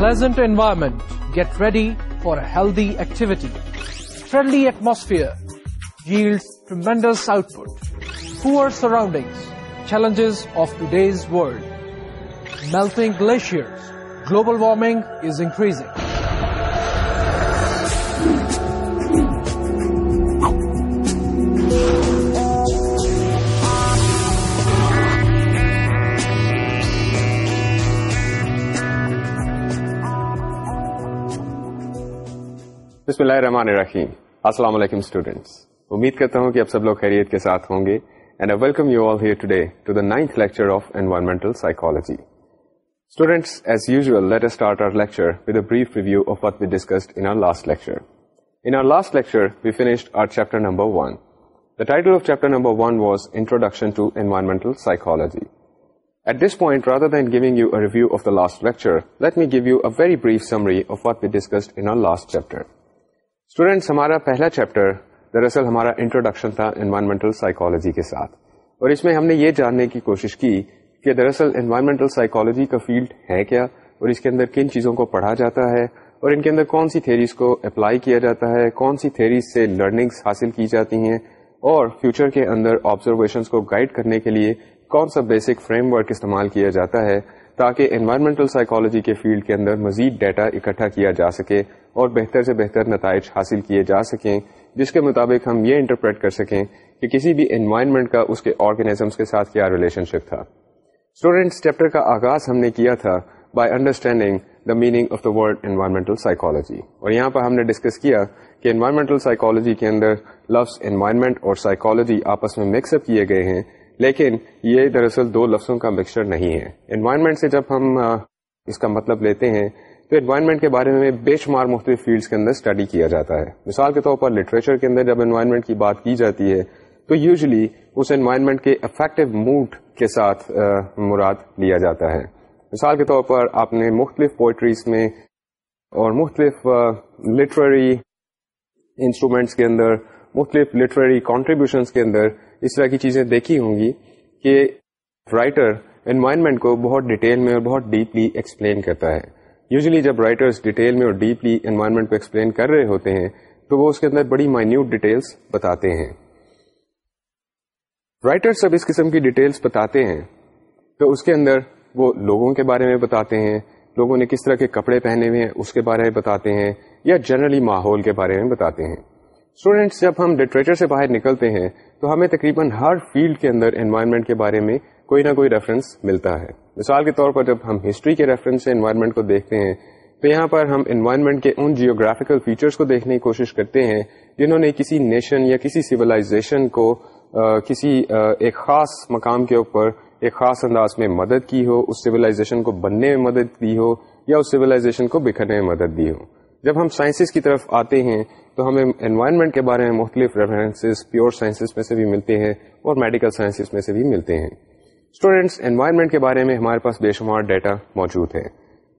Pleasant environment. Get ready for a healthy activity. Friendly atmosphere yields tremendous output. Poor surroundings, challenges of today's world. Melting glaciers, global warming is increasing. بسم اللہ الرحمن الرحیم السلام علیکم students امید کرتا ہوں کہ آپ سب لوگ خیریت کے ساتھ ہوں گے and I welcome you all here today to the ninth lecture of environmental psychology students as usual let's start our lecture with a brief review of what we discussed in our last lecture in our last lecture we finished our chapter number one the title of chapter number one was introduction to environmental psychology At this point, rather than giving you a review of the last lecture, let me give you a very brief summary of what we discussed in our last chapter. Students ہمارا پہلا chapter دراصل ہمارا introduction تھا environmental psychology کے ساتھ اور اس میں ہم نے یہ جاننے کی کوشش کی کہ دراصل انوائرمنٹل سائیکالوجی کا فیلڈ ہے کیا اور اس کے اندر کن چیزوں کو پڑھا جاتا ہے اور ان کے اندر کون سی تھیریز کو اپلائی کیا جاتا ہے کون سی تھیریز سے لرننگس حاصل کی جاتی ہیں اور فیوچر کے اندر آبزرویشنس کو گائڈ کرنے کے لیے کون سا بیسک فریم ورک استعمال کیا جاتا ہے تاکہ انوائرمنٹل سائیکالوجی کے فیلڈ کے اندر مزید ڈیٹا اکٹھا کیا جا سکے اور بہتر سے بہتر نتائج حاصل کیے جا سکیں جس کے مطابق ہم یہ انٹرپریٹ کر سکیں کہ کسی بھی انوائرمنٹ کا اس کے آرگینزمس کے ساتھ کیا ریلیشن شپ تھا اسٹوڈینٹس چیپٹر کا آغاز ہم نے کیا تھا by understanding the meaning of the world environmental psychology اور یہاں پر ہم نے ڈسکس کیا کہ انوائرمنٹل سائیکالوجی کے اندر لفظ انوائرمنٹ اور سائیکالوجی آپس میں مکس اپ کیے گئے ہیں لیکن یہ دراصل دو لفظوں کا مکسچر نہیں ہے انوائرمنٹ سے جب ہم اس کا مطلب لیتے ہیں تو انوائرمنٹ کے بارے میں بے شمار مختلف فیلڈس کے اندر اسٹڈی کیا جاتا ہے مثال کے طور پر لٹریچر کے اندر جب انوائرمنٹ کی بات کی جاتی ہے تو یوزلی اس انوائرمنٹ کے افیکٹو موڈ کے ساتھ مراد لیا جاتا ہے مثال کے طور پر آپ نے مختلف پوئٹریز میں اور مختلف لٹریری انسٹرومینٹس کے اندر مختلف لٹریری کانٹریبیوشنس کے اندر اس طرح کی چیزیں دیکھی ہوں گی کہ رائٹر انوائرمنٹ کو بہت ڈیٹیل میں اور بہت ڈیپلی ایکسپلین کرتا ہے یوزلی جب رائٹرس ڈیٹیل میں اور ڈیپلی انوائرمنٹ کو ایکسپلین کر رہے ہوتے ہیں تو وہ اس کے اندر بڑی مائنیوٹ ڈیٹیلس بتاتے ہیں رائٹر اس قسم کی ڈیٹیلس بتاتے ہیں تو اس کے اندر وہ لوگوں کے بارے میں بتاتے ہیں لوگوں نے کس طرح کے کپڑے پہنے ہوئے ہیں اس کے بارے میں بتاتے ہیں یا جنرلی ماحول کے بارے میں بتاتے ہیں اسٹوڈینٹس جب ہم لٹریچر سے باہر نکلتے ہیں تو ہمیں تقریباً ہر فیلڈ کے اندر انوائرمنٹ کے بارے میں کوئی نہ کوئی ریفرنس ملتا ہے مثال کے طور پر جب ہم ہسٹری کے ریفرنس سے انوائرمنٹ کو دیکھتے ہیں تو یہاں پر ہم انوائرمنٹ کے ان جیوگرافیکل فیچرز کو دیکھنے کی کوشش کرتے ہیں جنہوں نے کسی نیشن یا کسی سویلائزیشن کو آ, کسی آ, ایک خاص مقام کے اوپر ایک خاص انداز میں مدد کی ہو اس سولاشن کو بننے میں مدد دی ہو یا اس سولاشن کو بکھرنے میں مدد دی ہو جب ہم سائنسز کی طرف آتے ہیں تو ہمیں انوائرمنٹ کے بارے میں مختلف ریفرنسز پیور سائنسز میں سے بھی ملتے ہیں اور میڈیکل سائنسز میں سے بھی ملتے ہیں اسٹوڈینٹس انوائرمنٹ کے بارے میں ہمارے پاس بے شمار ڈیٹا موجود ہے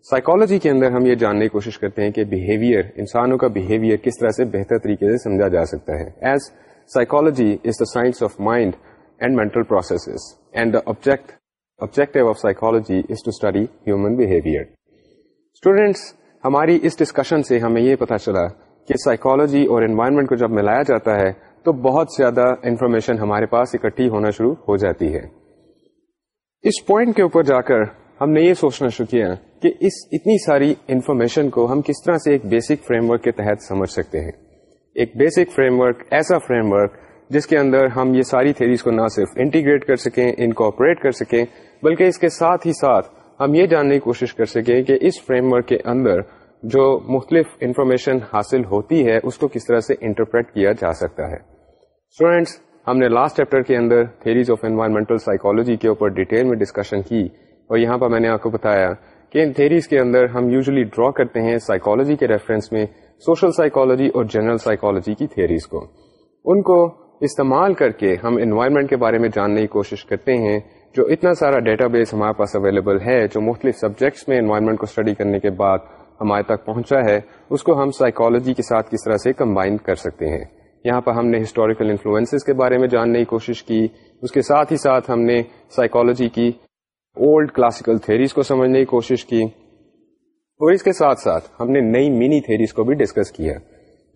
سائیکالوجی کے اندر ہم یہ جاننے کی کوشش کرتے ہیں کہ بیہیویئر انسانوں کا بیہیویئر کس طرح سے بہتر طریقے سے سمجھا جا سکتا ہے as psychology is the science of mind and mental processes and object objective of psychology is to study human behaviour students ہماری اس ڈسکشن سے ہمیں یہ پتا چلا کہ سائیکالوجی اور انوائرمنٹ کو جب ملایا جاتا ہے تو بہت زیادہ انفارمیشن ہمارے پاس اکٹھی ہونا شروع ہو جاتی ہے اس پوائنٹ کے اوپر جا کر ہم نے یہ سوچنا شروع کیا کہ اس اتنی ساری انفارمیشن کو ہم کس طرح سے ایک بیسک فریم ورک کے تحت سمجھ سکتے ہیں ایک بیسک فریم ورک ایسا فریم ورک جس کے اندر ہم یہ ساری تھیریز کو نہ صرف انٹیگریٹ کر سکیں انکوپریٹ کر سکیں بلکہ اس کے ساتھ ہی ساتھ ہم یہ جاننے کی کوشش کر سکیں کہ اس فریم ورک کے اندر جو مختلف انفارمیشن حاصل ہوتی ہے اس کو کس طرح سے انٹرپریٹ کیا جا سکتا ہے اسٹوڈینٹس ہم نے لاسٹ چیپٹر کے اندر تھیریز آف انوائرمنٹل سائیکولوجی کے اوپر ڈیٹیل میں ڈسکشن کی اور یہاں پر میں نے آپ کو بتایا کہ ان تھیریز کے اندر ہم یوزلی ڈرا کرتے ہیں سائیکولوجی کے ریفرنس میں سوشل سائیکولوجی اور جنرل سائیکالوجی کی تھیریز کو ان کو استعمال کر کے ہم انوائرمنٹ کے بارے میں جاننے کی کوشش کرتے ہیں جو اتنا سارا ڈیٹا بیس ہمارے پاس اویلیبل ہے جو مختلف سبجیکٹس میں انوائرمنٹ کو اسٹڈی کرنے کے بعد ہمارے تک پہنچا ہے اس کو ہم سائیکالوجی کے ساتھ کس طرح سے کمبائن کر سکتے ہیں یہاں پر ہم نے ہسٹوریکل انفلوئنس کے بارے میں جاننے کی کوشش کی اس کے ساتھ ہی ساتھ ہم نے سائیکالوجی کی اولڈ کلاسیکل تھیریز کو سمجھنے کی کوشش کی اور اس کے ساتھ ساتھ ہم نے نئی منی تھیریز کو بھی ڈسکس کیا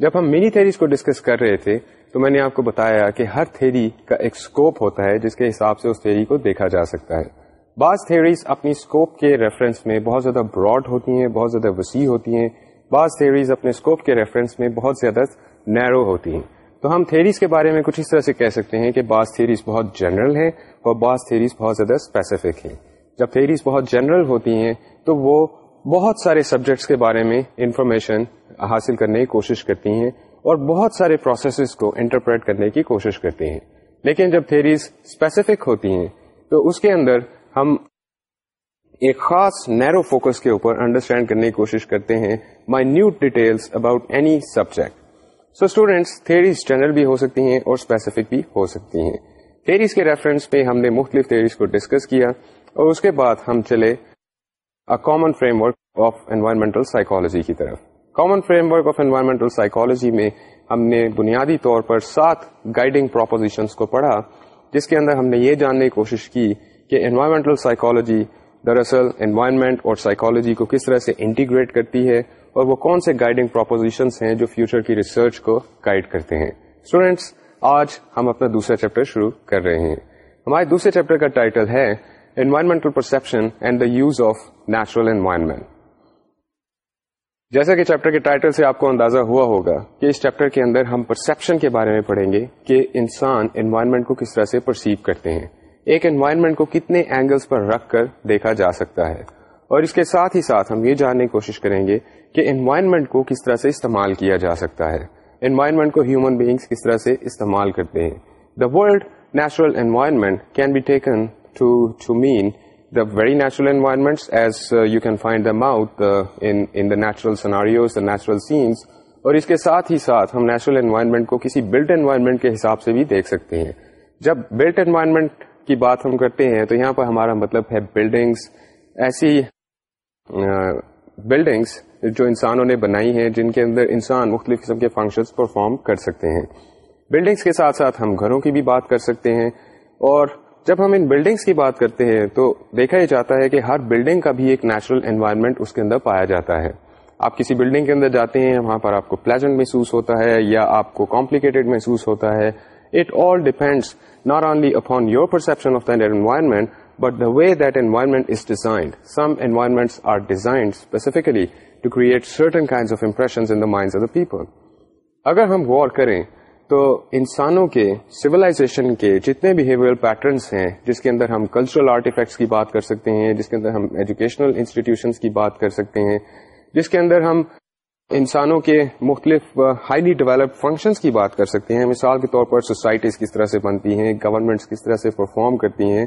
جب ہم منی تھیریز کو ڈسکس کر رہے تھے تو میں نے آپ کو بتایا کہ ہر تھیری کا ایک اسکوپ ہوتا ہے جس کے حساب سے اس تھیری کو دیکھا جا سکتا ہے بعض تھیوریز اپنی اسکوپ کے ریفرنس میں بہت زیادہ براڈ ہوتی ہیں بہت زیادہ وسیع ہوتی ہیں بعض تھیوریز اپنے اسکوپ کے ریفرنس میں بہت زیادہ نیرو ہوتی ہیں تو ہم تھیریز کے بارے میں کچھ اس طرح سے کہہ سکتے ہیں کہ بعض تھیریز بہت جنرل ہیں اور بعض تھیریز بہت زیادہ اسپیسیفک ہیں جب تھیریز بہت جنرل ہوتی ہیں تو وہ بہت سارے سبجیکٹس کے بارے میں انفارمیشن حاصل کرنے کی کوشش کرتی ہیں اور بہت سارے پروسیسز کو انٹرپریٹ کرنے کی کوشش کرتی ہیں لیکن جب تھیریز اسپیسیفک ہوتی ہیں تو اس کے اندر ہم ایک خاص نیرو فوکس کے اوپر انڈرسٹینڈ کرنے کی کوشش کرتے ہیں my details about any subject so students theories general بھی ہو سکتی ہیں اور اسپیسیفک بھی ہو سکتی ہیں تھیریز کے ریفرنس پہ ہم نے مختلف تھیریز کو ڈسکس کیا اور اس کے بعد ہم چلے common framework of environmental psychology کی طرف common framework of environmental psychology میں ہم نے بنیادی طور پر سات گائیڈنگ پروپوزیشنس کو پڑھا جس کے اندر ہم نے یہ جاننے کی کوشش کی کہ انوائرمنٹل سائیکالوجی دراصل انوائرمنٹ اور سائیکالوجی کو کس طرح سے انٹیگریٹ کرتی ہے اور وہ کون سے گائیڈنگ پروپوزیشنس ہیں جو فیوچر کی ریسرچ کو گائڈ کرتے ہیں اسٹوڈینٹس آج ہم اپنا دوسرا چیپٹر شروع کر رہے ہیں ہمارے دوسرے چیپٹر کا ٹائٹل ہے environmental perception and the use of natural environment جیسا کہ چیپٹر کے ٹائٹل سے آپ کو اندازہ ہوا ہوگا کہ اس چیپٹر کے اندر ہم پرسپشن کے بارے میں پڑھیں گے کہ انسان انوائرمنٹ کو کس طرح سے پرسیو کرتے ہیں ایک انوائرمنٹ کو کتنے اینگلس پر رکھ کر دیکھا جا سکتا ہے اور اس کے ساتھ ہی ساتھ ہم یہ جاننے کی کوشش کریں گے کہ انوائرمنٹ کو کس طرح سے استعمال کیا جا سکتا ہے انوائرمنٹ کو ہیومن بینگس کس طرح سے استعمال کرتے ہیں the world natural environment can be taken to to mean the very natural environment as you can find the natural natural the natural sense اور اس کے ساتھ ہی ساتھ ہم نیچرل انوائرمنٹ کو کسی بلٹ انوائرمنٹ کے حساب سے بھی دیکھ سکتے ہیں جب بلٹ انوائرمنٹ کی بات ہم کرتے ہیں تو یہاں پر ہمارا مطلب ہے بلڈنگس ایسی بلڈنگس جو انسانوں نے بنائی ہیں جن کے اندر انسان مختلف قسم کے فنکشنس پرفارم کر سکتے ہیں بلڈنگس کے ساتھ ساتھ ہم گھروں کی بھی بات کر سکتے ہیں اور جب ہم ان بلڈنگس کی بات کرتے ہیں تو دیکھا جاتا ہے کہ ہر بلڈنگ کا بھی ایک نیچرل انوائرمنٹ اس کے اندر پایا جاتا ہے آپ کسی بلڈنگ کے اندر جاتے ہیں وہاں پر آپ کو پلیزنٹ محسوس ہوتا ہے یا آپ کو کمپلیکیٹڈ محسوس ہوتا ہے it all depends not only upon your perception of then environment but the way that environment is designed some environment are designed specifically to create certain کریں تو انسانوں کے سویلائزیشن کے جتنے بہیویئر پیٹرنس ہیں جس کے اندر ہم کلچرل آرٹ افیکٹس کی بات کر سکتے ہیں جس کے اندر ہم ایجوکیشنل انسٹیٹیوشنس کی بات کر سکتے ہیں جس کے اندر ہم انسانوں کے مختلف ہائیلی ڈیولپ فنکشنز کی بات کر سکتے ہیں مثال کے طور پر سوسائٹیز کس طرح سے بنتی ہیں گورنمنٹس کس طرح سے پرفارم کرتی ہیں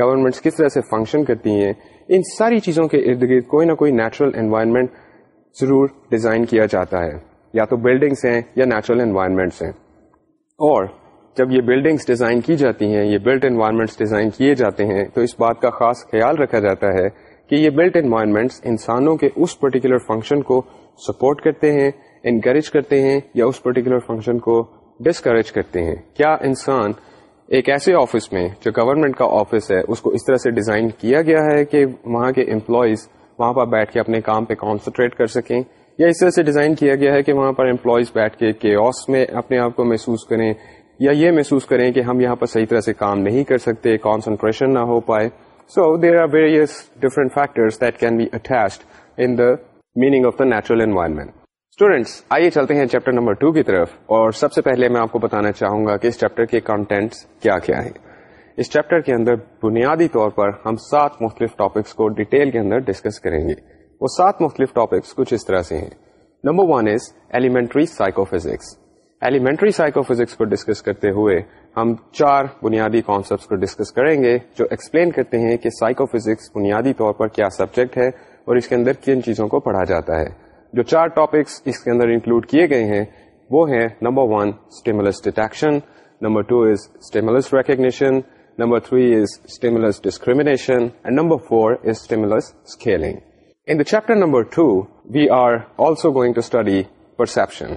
گورنمنٹس کس طرح سے فنکشن کرتی ہیں ان ساری چیزوں کے ارد گرد کوئی نہ کوئی نیچرل انوائرمنٹ ضرور ڈیزائن کیا جاتا ہے یا تو بلڈنگس ہیں یا نیچرل انوائرمنٹس ہیں اور جب یہ بلڈنگس ڈیزائن کی جاتی ہیں یہ بلٹ انوائرمنٹس ڈیزائن کیے جاتے ہیں تو اس بات کا خاص خیال رکھا جاتا ہے کہ یہ بلٹ انوائرمنٹس انسانوں کے اس پرٹیکولر فنکشن کو سپورٹ کرتے ہیں انکریج کرتے ہیں یا اس پرٹیکولر فنکشن کو ڈسکریج کرتے ہیں کیا انسان ایک ایسے آفس میں جو گورنمنٹ کا آفس ہے اس کو اس طرح سے ڈیزائن کیا گیا ہے کہ وہاں کے امپلائیز وہاں پر بیٹھ کے اپنے کام پہ کانسنٹریٹ کر سکیں یا اس طرح سے ڈیزائن کیا گیا ہے کہ وہاں پر امپلائیز بیٹھ کے کے اپنے آپ کو محسوس کریں یا یہ محسوس کریں کہ ہم یہاں پر صحیح طرح سے کام نہیں کر سکتے کانسنٹریشن نہ ہو پائے so there are various different factors that can be attached in the meaning of the natural environment students آئیے چلتے ہیں چیپٹر نمبر ٹو کی طرف اور سب سے پہلے میں آپ کو بتانا چاہوں گا کہ اس چیپٹر کے کانٹینٹس کیا کیا ہیں اس چیپٹر کے اندر بنیادی طور پر ہم سات مختلف ٹاپکس کو ڈیٹیل کے اندر ڈسکس کریں گے وہ سات مختلف ٹاپکس کچھ اس طرح سے ہیں number one is elementary psychophysics elementary psychophysics کو ڈسکس کرتے ہوئے ہم چار بنیادی کانسیپٹس کو ڈسکس کریں گے جو ایکسپلین کرتے ہیں کہ سائیکو فزکس بنیادی طور پر کیا سبجیکٹ ہے اور اس کے اندر کن چیزوں کو پڑھا جاتا ہے جو چار ٹاپکس اس کے اندر انکلوڈ کیے گئے ہیں وہ ہیں number one stimulus detection number two is stimulus recognition number three is stimulus discrimination and number four is stimulus scaling in the chapter number two we are also going to study perception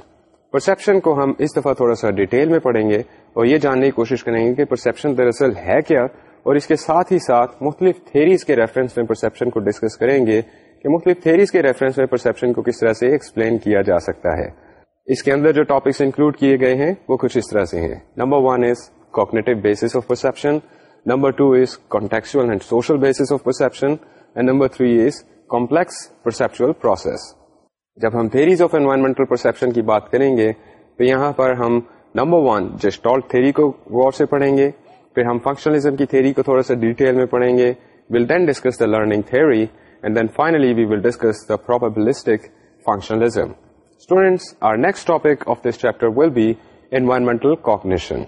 perception کو ہم اس دفعہ تھوڑا سا detail میں پڑھیں گے اور یہ جاننے کی کوشش کریں گے کہ پرسپشن دراصل ہے کیا اور اس کے ساتھ ہی ساتھ مختلف تھیریز کے ریفرنس میں پرسپشن کو ڈسکس کریں گے کہ مختلف تھیریز کے ریفرنس میں پرسپشن کو کس طرح سے ایکسپلین کیا جا سکتا ہے اس کے اندر جو ٹاپکس انکلوڈ کیے گئے ہیں وہ کچھ اس طرح سے ہیں number one is cognitive basis of perception number two is contextual and social basis of perception three is complex perceptual process جب ہم تھیریز آف انوائرمنٹل پرسپشن کی بات کریں گے تو یہاں پر ہم نمبر ون تھیری کو غور سے پڑھیں گے پھر ہم فنکشنلزم کی تھیری کو تھوڑا سا ڈیٹیل میں پڑھیں گے will then discuss the learning theory and then finally we will discuss the probabilistic functionalism students our next topic of this chapter will be environmental cognition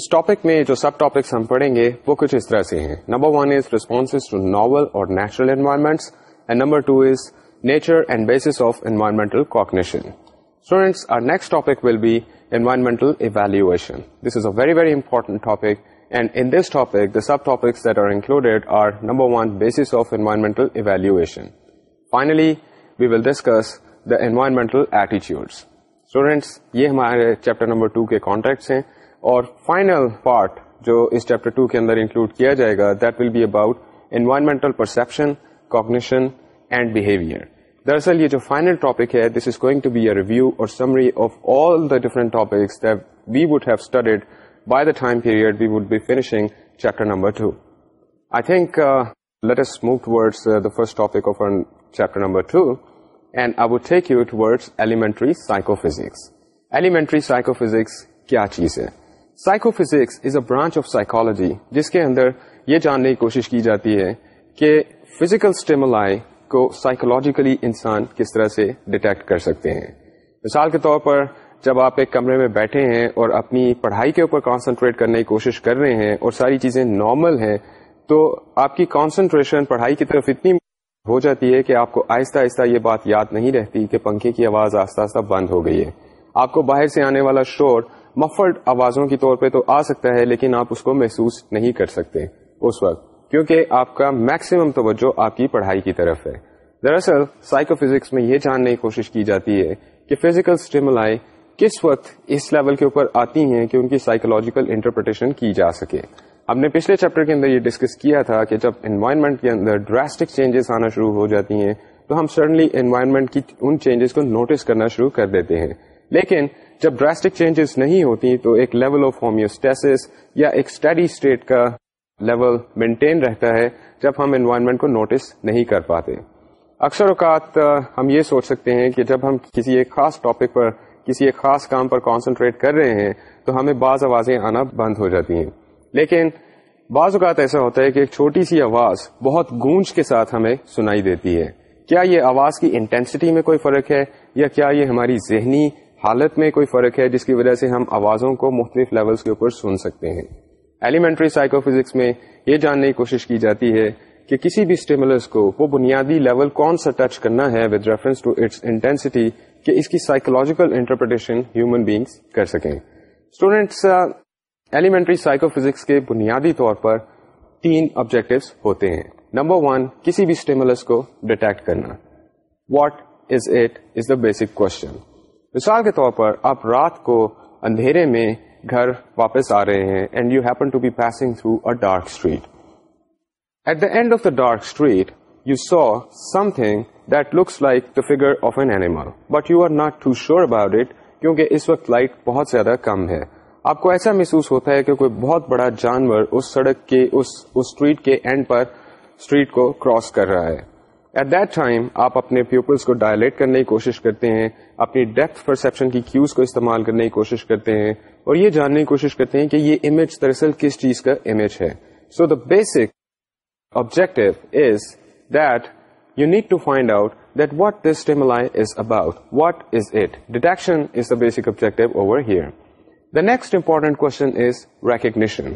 us topic میں جو سب topics ہم پڑھیں گے وہ کچھ اس طرح سے ہیں number one is response to novel اور natural environments and number two is nature and basis of environmental cognition students our next topic will be environmental evaluation. This is a very very important topic سب topics یہ ہمارے contracts اور یہ جو final ہے this is going psych فس اے branch of psychology جس کے اندر یہ جاننے کی کوشش کی جاتی ہے کہ فزیکل اسٹیمول کو سائیکولوجیکلی انسان کس طرح سے ڈیٹیکٹ کر سکتے ہیں مثال کے طور پر جب آپ ایک کمرے میں بیٹھے ہیں اور اپنی پڑھائی کے اوپر کانسنٹریٹ کرنے کی کوشش کر رہے ہیں اور ساری چیزیں نارمل ہیں تو آپ کی کانسنٹریشن پڑھائی کی طرف اتنی ہو جاتی ہے کہ آپ کو آہستہ آہستہ یہ بات یاد نہیں رہتی کہ پنکھے کی آواز آہستہ آہستہ بند ہو گئی ہے آپ کو باہر سے آنے والا شور مفرڈ آوازوں کے طور پہ تو آ سکتا ہے لیکن آپ اس کو محسوس نہیں کر سکتے اس وقت کیونکہ آپ کا میکسیمم توجہ آپ کی پڑھائی کی طرف ہے دراصل سائیکو فزکس میں یہ جاننے کی کوشش کی جاتی ہے کہ فزیکل اسٹیمولائی کس وقت اس لیول کے اوپر آتی ہیں کہ ان کی سائیکولوجیکل انٹرپریٹیشن کی جا سکے ہم نے پچھلے چیپٹر کے اندر یہ ڈسکس کیا تھا کہ جب انوائرمنٹ کے اندر ڈراسٹک چینجز آنا شروع ہو جاتی ہیں تو ہم سڈنلی انوائرمنٹ کی ان چینجز کو نوٹس کرنا شروع کر دیتے ہیں لیکن جب ڈراسٹک چینجز نہیں ہوتی تو ایک لیول آف ہومیوسٹیس یا ایک اسٹڈی اسٹیٹ کا لیول مینٹین رہتا ہے جب ہم انوائرمنٹ کو نوٹس نہیں کر پاتے اکثر اوقات ہم یہ سوچ سکتے ہیں کہ جب ہم کسی ایک خاص ٹاپک پر کسی ایک خاص کام پر کانسنٹریٹ کر رہے ہیں تو ہمیں بعض آوازیں آنا بند ہو جاتی ہیں لیکن بعض اوقات ایسا ہوتا ہے کہ ایک چھوٹی سی آواز بہت گونج کے ساتھ ہمیں سنائی دیتی ہے کیا یہ آواز کی انٹینسٹی میں کوئی فرق ہے یا کیا یہ ہماری ذہنی حالت میں کوئی فرق ہے جس کی وجہ سے ہم آوازوں کو مختلف لیولز کے اوپر سن سکتے ہیں ایلیمنٹری سائیکو فزکس میں یہ جاننے کی کوشش کی جاتی ہے کہ کسی بھی کو وہ بنیادی لیول کون سا ٹچ کرنا ہے with reference to its intensity کہ اس کی سائیکولوجیکل انٹرپریٹیشن ہیومن بینگس کر سکیں اسٹوڈینٹس ایلیمنٹری سائیکو فزکس کے بنیادی طور پر تین آبجیکٹوس ہوتے ہیں نمبر ون کسی بھی کو ڈیٹیکٹ کرنا what is it is the basic question مثال کے طور پر آپ رات کو اندھیرے میں گھر واپس آ رہے ہیں and you happen to be passing through a dark street at the end of the dark street you saw something that looks like the figure of an animal but you are not too sure about it کیونکہ اس وقت light بہت زیادہ کم ہے آپ کو ایسا محسوس ہوتا ہے کہ کوئی بہت بڑا جانور اس سڑک کے اس اسٹریٹ کے اینڈ پر اسٹریٹ کو کراس کر رہا ہے ایٹ دیٹ ٹائم آپ اپنے پیپلس کو ڈائلیٹ کرنے کی کوشش کرتے ہیں اپنی ڈیپتھ پرسپشن کی کیوز کو استعمال کرنے کی کوشش کرتے ہیں اور یہ جاننے کی کوشش کرتے ہیں کہ یہ امیج دراصل کس چیز کا امیج ہے so the basic objective is next over question is recognition.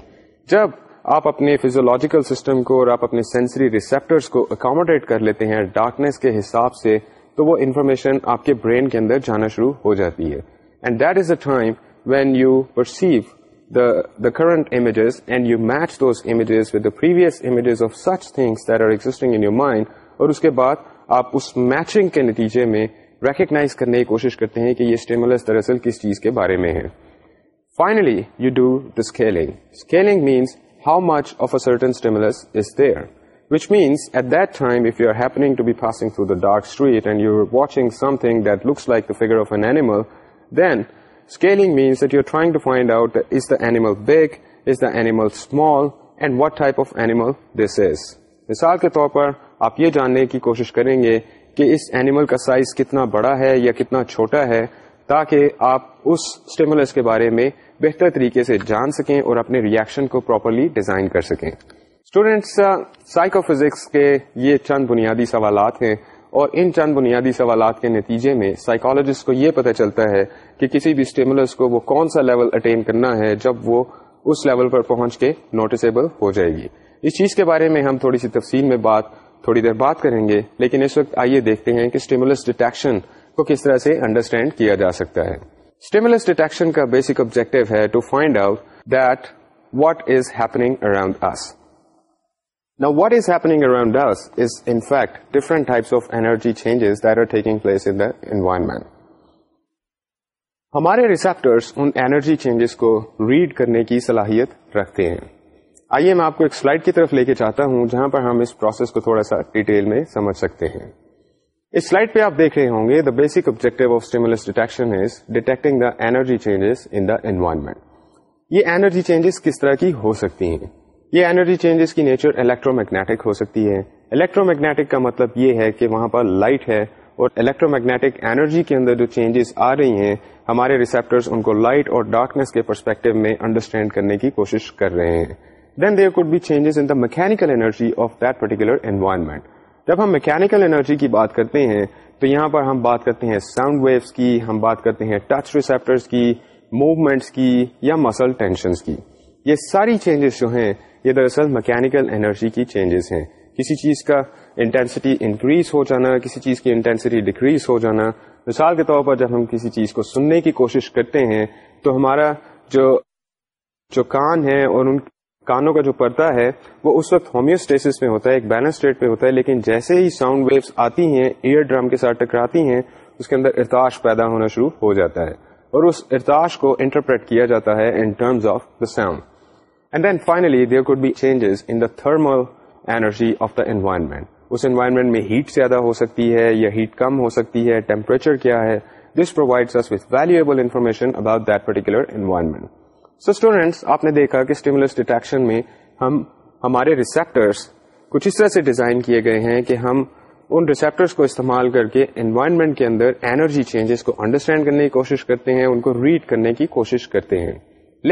جب آپ اپنے فیزیولوجیکل سسٹم کو اور آپ اپنے سینسری ریسپٹرس کو اکاموڈیٹ کر لیتے ہیں ڈارکنیس کے حساب سے تو وہ انفارمیشن آپ کے برین کے اندر جانا شروع ہو جاتی ہے and that is a time when you perceive the current images and you match those images with such things existing are your mind اور اس کے بعد آپ اس میچنگ کے نتیجے میں ریکگنائز کرنے کی کوشش کرتے ہیں کہ یہ اسٹیمولس دراصل کس چیز کے بارے میں ہے finally you do the scaling scaling means how much of a certain stimulus is there which means at that time if you are happening to be passing through the dark street and you are watching something that looks like the figure of an animal then آپ یہ جاننے کی کوشش کریں گے کہ اس animal کا size کتنا بڑا ہے یا کتنا چھوٹا ہے تاکہ آپ اسٹیمولس کے بارے میں بہتر طریقے سے جان سکیں اور اپنے ریئیکشن کو پراپرلی ڈیزائن کر سکیں اسٹوڈینٹس سائیکو فزکس کے یہ چند بنیادی سوالات ہیں اور ان چند بنیادی سوالات کے نتیجے میں سائیکالوجسٹ کو یہ پتہ چلتا ہے کہ کسی بھی اسٹیمولس کو وہ کون سا لیول اٹین کرنا ہے جب وہ اس لیول پر پہنچ کے نوٹسبل ہو جائے گی اس چیز کے بارے میں ہم تھوڑی سی تفصیل میں بات تھوڑی دیر بات کریں گے لیکن اس وقت آئیے دیکھتے ہیں کہ اسٹیمولس ڈیٹیکشن کو کس طرح سے انڈرسٹینڈ کیا جا سکتا ہے اسٹیمولس ڈیٹیکشن کا بیسک آبجیکٹو ہے to find out that what is happening around us Now what is is happening around us in in fact different types of energy changes that are taking place the environment. ہمارے receptors ان energy changes کو read کرنے کی صلاحیت رکھتے ہیں آئیے میں آپ کو ایک سلائڈ کی طرف لے کے چاہتا ہوں جہاں پر ہم اس پروسیس کو تھوڑا سا ڈیٹیل میں سمجھ سکتے ہیں اس سلائڈ پہ آپ دیکھ رہے ہوں گے the basic objective of office detection is detecting the the changes in environment یہ اینرجی چینجز کس طرح کی ہو سکتی ہیں یہ انرجی چینجز کی نیچر الیکٹرو میگنیٹک ہو سکتی ہے الیکٹرو میگنیٹک کا مطلب یہ ہے کہ وہاں پر لائٹ ہے اور الیکٹرو میگنیٹک انرجی کے اندر جو چینجز آ رہی ہیں ہمارے ریسپٹرز ان کو لائٹ اور ڈارکنیس کے پرسپیکٹو میں انڈرسٹینڈ کرنے کی کوشش کر رہے ہیں then there could be changes in the mechanical energy of that particular environment جب ہم میکینکل انرجی کی بات کرتے ہیں تو یہاں پر ہم بات کرتے ہیں ساؤنڈ ویوس کی ہم بات کرتے ہیں ٹچ ریسپٹر کی موومینٹس کی یا مسل ٹینشنس کی یہ ساری چینجز جو ہیں یہ دراصل مکینیکل انرجی کی چینجز ہیں کسی چیز کا انٹینسٹی انکریز ہو جانا کسی چیز کی انٹینسٹی ڈکریز ہو جانا مثال کے طور پر جب ہم کسی چیز کو سننے کی کوشش کرتے ہیں تو ہمارا جو جو کان ہے اور ان کانوں کا جو پردہ ہے وہ اس وقت ہومیوسٹیس میں ہوتا ہے ایک بیلنس اسٹیٹ پہ ہوتا ہے لیکن جیسے ہی ساؤنڈ ویوس آتی ہیں ایئر ڈرم کے ساتھ ٹکراتی ہیں اس کے اندر ارتاش پیدا ہونا شروع ہو جاتا ہے اور اس ارتاش کو انٹرپریٹ کیا جاتا ہے in terms of the sound and then finally there could be changes in the thermal energy of the environment us environment میں ہیٹ زیادہ ہو سکتی ہے یا ہیٹ کم ہو سکتی ہے ٹمپریچر کیا ہے this provides information about particular environment so students آپ نے دیکھا کہ ہم ہمارے ریسپٹرس کچھ اس طرح سے ڈیزائن کیے گئے ہیں کہ ہم ان ریسیپٹرس کو استعمال کر کے انوائرمنٹ کے اندر انرجی چینجز کو انڈرسٹینڈ کرنے کی کوشش کرتے ہیں ان کو ریڈ کرنے کی کوشش کرتے ہیں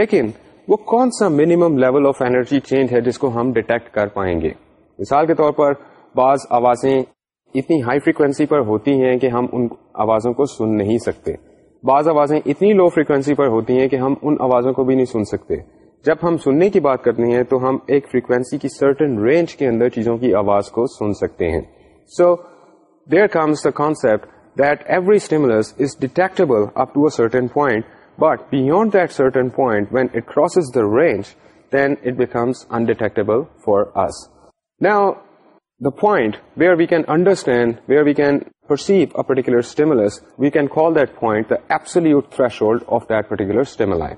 لیکن وہ کون سا minimum level of energy change ہے جس کو ہم ڈیٹیکٹ کر پائیں گے مثال کے طور پر بعض آوازیں اتنی ہائی فریکوینسی پر ہوتی ہیں کہ ہم ان آوازوں کو سن نہیں سکتے بعض آوازیں اتنی لو فریکوینسی پر ہوتی ہیں کہ ہم ان آوازوں کو بھی نہیں سن سکتے جب ہم سننے کی بات کرتے ہیں تو ہم ایک فریکوینسی کی سرٹن رینج کے اندر چیزوں کی آواز کو سن سکتے ہیں so there comes the concept that every stimulus is detectable up to a certain point but where we point when it we the range then it becomes we can where we can the absolute we can that of stimuli.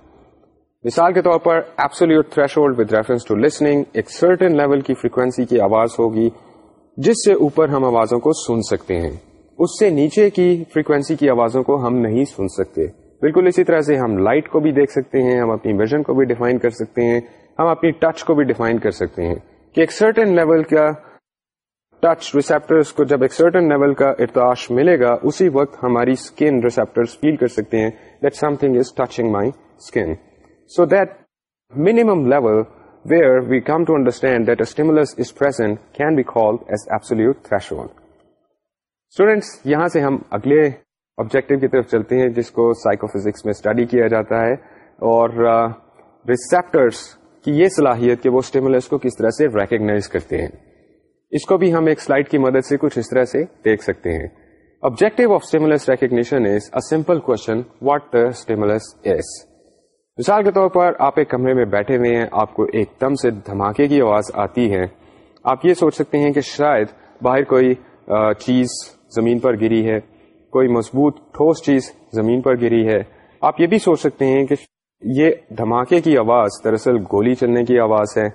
مثال کے طور پر hold with reference to listening ایک certain level کی frequency کی آواز ہوگی جس سے اوپر ہم آوازوں کو سن سکتے ہیں اس سے نیچے کی فریکوینسی کی آوازوں کو ہم نہیں سن سکتے بالکل اسی طرح سے ہم لائٹ کو بھی دیکھ سکتے ہیں ہم اپنی ویژن کو بھی ڈیفائن کر سکتے ہیں ہم اپنی ٹچ کو بھی ڈیفائن کر سکتے ہیں کہ ایک سرٹن لیول کا ٹچ ریسپٹرس کو جب ایک سرٹن لیول کا ارتعاش ملے گا اسی وقت ہماری اسکن ریسپٹرس فیل کر سکتے ہیں that something is touching my skin so that minimum level where we come to understand that stimulus is present can be call as absolute threshold students یہاں سے ہم اگلے آبجیکٹو کی طرف چلتے ہیں جس کو سائیکو فزکس میں اسٹڈی کیا جاتا ہے اور ریسپٹرس کی یہ صلاحیت کہ وہ اسٹیمولس کو کس طرح سے ریکگنائز کرتے ہیں اس کو بھی ہم ایک سلائڈ کی مدد سے کچھ اس طرح سے دیکھ سکتے ہیں objective of stimulus recognition is a simple question the stimulus is مثال کے طور پر آپ ایک کمرے میں بیٹھے ہوئے ہیں آپ کو ایک دم سے دھماکے کی آواز آتی ہے آپ یہ سوچ سکتے ہیں کہ شاید باہر کوئی چیز زمین پر گری ہے کوئی مضبوط ٹھوس چیز زمین پر گری ہے آپ یہ بھی سوچ سکتے ہیں کہ یہ دھماکے کی آواز دراصل گولی چلنے کی آواز ہے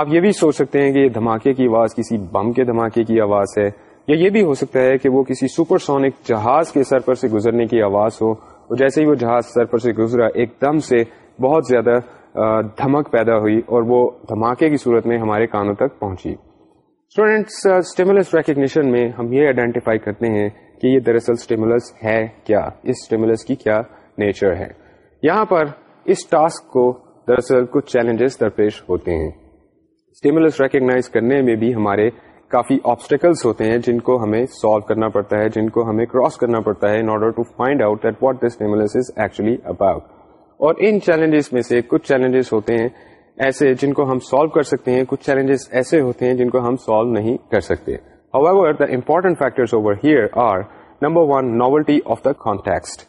آپ یہ بھی سوچ سکتے ہیں کہ یہ دھماکے کی آواز کسی بم کے دھماکے کی آواز ہے یا یہ بھی ہو سکتا ہے کہ وہ کسی سپر سونک جہاز کے سر پر سے گزرنے کی آواز ہو اور جیسے ہی وہ جہاز سر پر سے گزرا ایک دم سے بہت زیادہ دھمک پیدا ہوئی اور وہ دھماکے کی صورت میں ہمارے کانوں تک پہنچی اسٹوڈینٹس ریکگنیشن میں ہم یہ آئیڈینٹیفائی کرتے ہیں کہ یہ دراصل اسٹیمولس ہے کیا اسٹیمولس کی کیا نیچر ہے یہاں پر اس ٹاسک کو دراصل کچھ چیلنجز درپیش ہوتے ہیں اسٹیمولس ریکگنائز کرنے میں بھی ہمارے کافی آبسٹیکلس ہوتے ہیں جن کو ہمیں سالو کرنا پڑتا ہے جن کو ہمیں کراس کرنا پڑتا ہے in order to find out that what this stimulus is actually about اور ان چیلنجز میں سے کچھ چیلنجز ہوتے ہیں ایسے جن کو ہم سالو کر سکتے ہیں کچھ چیلنجز ایسے ہوتے ہیں جن کو ہم سالو نہیں کر سکتے However, the important factors over here are number one, novelty of the context.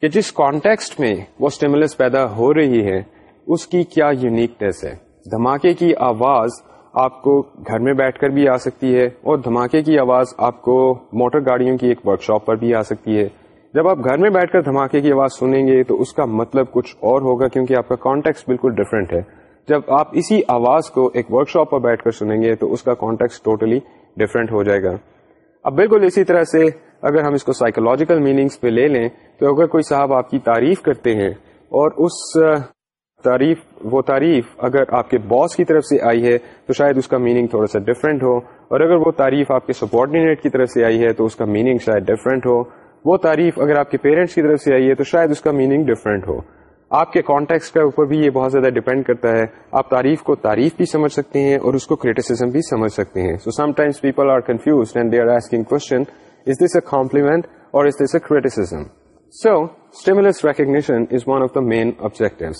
کہ جس context میں وہ stimulus پیدا ہو رہی ہے اس کی کیا یونیکنیس ہے دھماکے کی آواز آپ کو گھر میں بیٹھ کر بھی آ سکتی ہے اور دھماکے کی آواز آپ کو موٹر گاڑیوں کی ایک ورک شاپ پر بھی آ سکتی ہے جب آپ گھر میں بیٹھ کر دھماکے کی آواز سنیں گے تو اس کا مطلب کچھ اور ہوگا کیونکہ آپ کا کانٹیکس بالکل ڈفرینٹ ہے جب آپ اسی آواز کو ایک ورک شاپ پر بیٹھ کر سنیں گے تو اس کا کانٹیکس ٹوٹلی totally ڈفرینٹ ہو جائے گا اب بالکل اسی طرح سے اگر ہم اس کو سائیکولوجیکل میننگس پہ لے لیں تو اگر کوئی صاحب آپ کی تعریف کرتے ہیں اور اس تعریف وہ تعریف اگر آپ کے باس کی طرف سے آئی ہے تو شاید اس کا میننگ تھوڑا سا ڈفرینٹ ہو اور اگر وہ تعریف آپ کے سپارڈینیٹ کی طرف سے آئی ہے تو اس کا میننگ شاید ڈفرینٹ ہو وہ تعریف اگر آپ کے پیرنٹس کی طرف سے آئی ہے تو شاید اس کا میننگ ڈفرینٹ ہو آپ کے کانٹیکس کے اوپر بھی یہ بہت زیادہ ڈیپینڈ کرتا ہے آپ تعریف کو تعریف بھی سمجھ سکتے ہیں اور اس کو کریٹیسم بھی سمجھ سکتے ہیں so sometimes people are confused and they are asking question is this a compliment or is this a criticism so stimulus recognition is one of the main objective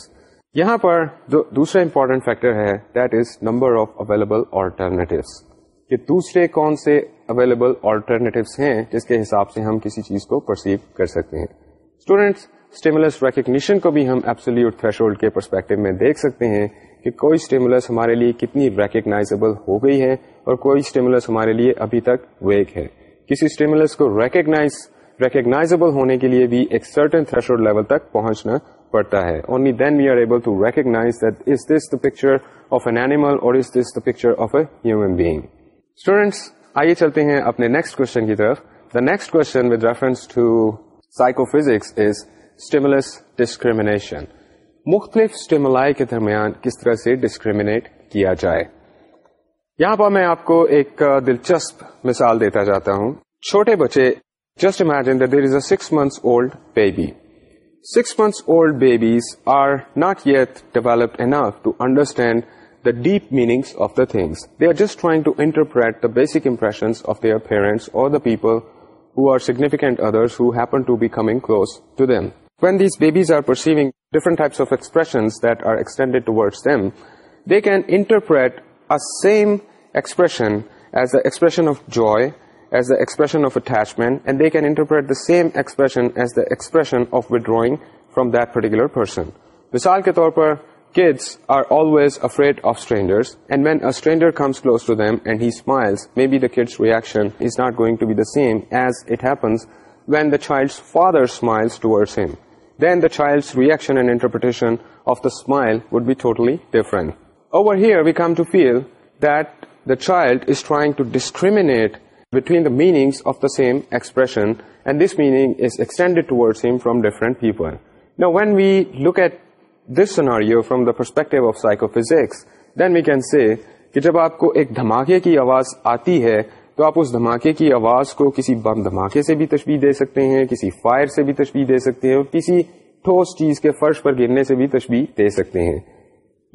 یہاں پر جو دوسرا امپورٹنٹ فیکٹر ہے that is number of available alternatives کہ دوسرے کون سے available alternatives ہیں جس کے حساب سے ہم کسی چیز کو پرسیو کر سکتے ہیں اسٹوڈینٹس اسٹیمولس ریکگنیشن کو بھی ہم ایپسلیوٹ تھریش ہولڈ کے پرسپیکٹو میں دیکھ سکتے ہیں کہ کوئی اسٹیمولس ہمارے لیے کتنی ریکگنائزبل ہو گئی ہے اور کوئی اسٹیمولس ہمارے لیے ابھی تک ویک ہے کسی اسٹیمولس کو ریکگنائز ریکگنائزبل ہونے کے لیے بھی ایک سرٹن تھریش ہولڈ لیول تک پہنچنا پڑتا ہے only then we are able to recognize that is this the picture of an animal or is this the picture of a human being students آئیے چلتے ہیں اپنے نیکسٹ کوشچن کی طرف the next question with reference to psychophysics is discrimination مختلف stimuli کے درمیان کس طرح سے ڈسکریمنیٹ کیا جائے یہاں پر میں آپ کو ایک دلچسپ مثال دیتا جاتا ہوں چھوٹے بچے just imagine there is a six months old baby six months old babies are not yet developed enough to understand the deep meaning of the things they are just trying to interpret basic impressions of their parents or significant others who happen to be coming close to them. When these babies are perceiving different types of expressions that are extended towards them, they can interpret a same expression as the expression of joy, as the expression of attachment, and they can interpret the same expression as the expression of withdrawing from that particular person. Misal ke taur par, kids are always afraid of strangers, and when a stranger comes close to them and he smiles, maybe the kid's reaction is not going to be the same as it happens when the child's father smiles towards him. Meaning same expressing same from different people when we look at this scenario from the perspective of psychophysics then we can see کہ جب آپ کو ایک دھماکے کی آواز آتی ہے تو آپ اس دھماکے کی آواز کو کسی بم دھماکے سے بھی تشبیح دے سکتے ہیں کسی فائر سے بھی تشبیح دے سکتے ہیں اور کسی ٹھوس چیز کے فرش پر گرنے سے بھی تشبیح دے سکتے ہیں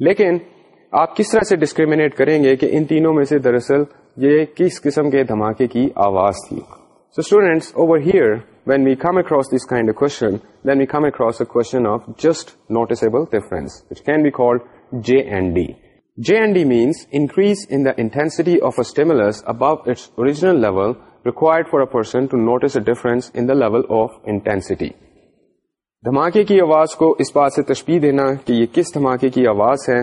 لیکن آپ کس طرح سے ڈسکریمنیٹ کریں گے کہ ان تینوں میں سے دراصل یہ کس قسم کے دھماکے کی آواز تھی so students over here when we come across this kind a question of just noticeable difference which can noticeable call J and D JND means increase in the intensity of a stimulus above its original level required for a person to notice a difference in the level of intensity. دھماکے کی آواز کو اس بات سے تشبیح دینا کہ یہ کس دھماکے کی آواز ہے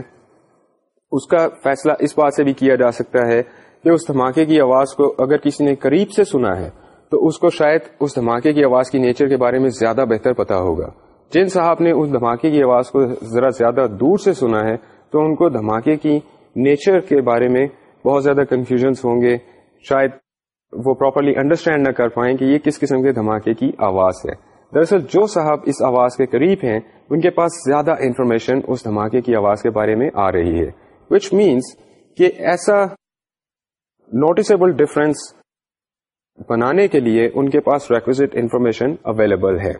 اس کا فیصلہ اس بات سے بھی کیا جا سکتا ہے کہ اس دھماکے کی آواز کو اگر کسی نے قریب سے سنا ہے تو اس کو شاید اس دھماکے کی آواز کی نیچر کے بارے میں زیادہ بہتر پتا ہوگا جن صاحب نے اس دھماکے کی آواز کو ذرا زیادہ دور سے سنا ہے تو ان کو دھماکے کی نیچر کے بارے میں بہت زیادہ کنفیوژنس ہوں گے شاید وہ پراپرلی انڈرسٹینڈ نہ کر پائیں کہ یہ کس قسم کے دھماکے کی آواز ہے دراصل جو صاحب اس آواز کے قریب ہیں ان کے پاس زیادہ انفارمیشن اس دھماکے کی آواز کے بارے میں آ رہی ہے وچ مینس کہ ایسا نوٹسبل ڈفرینس بنانے کے لیے ان کے پاس ریکوزٹ انفارمیشن اویلیبل ہے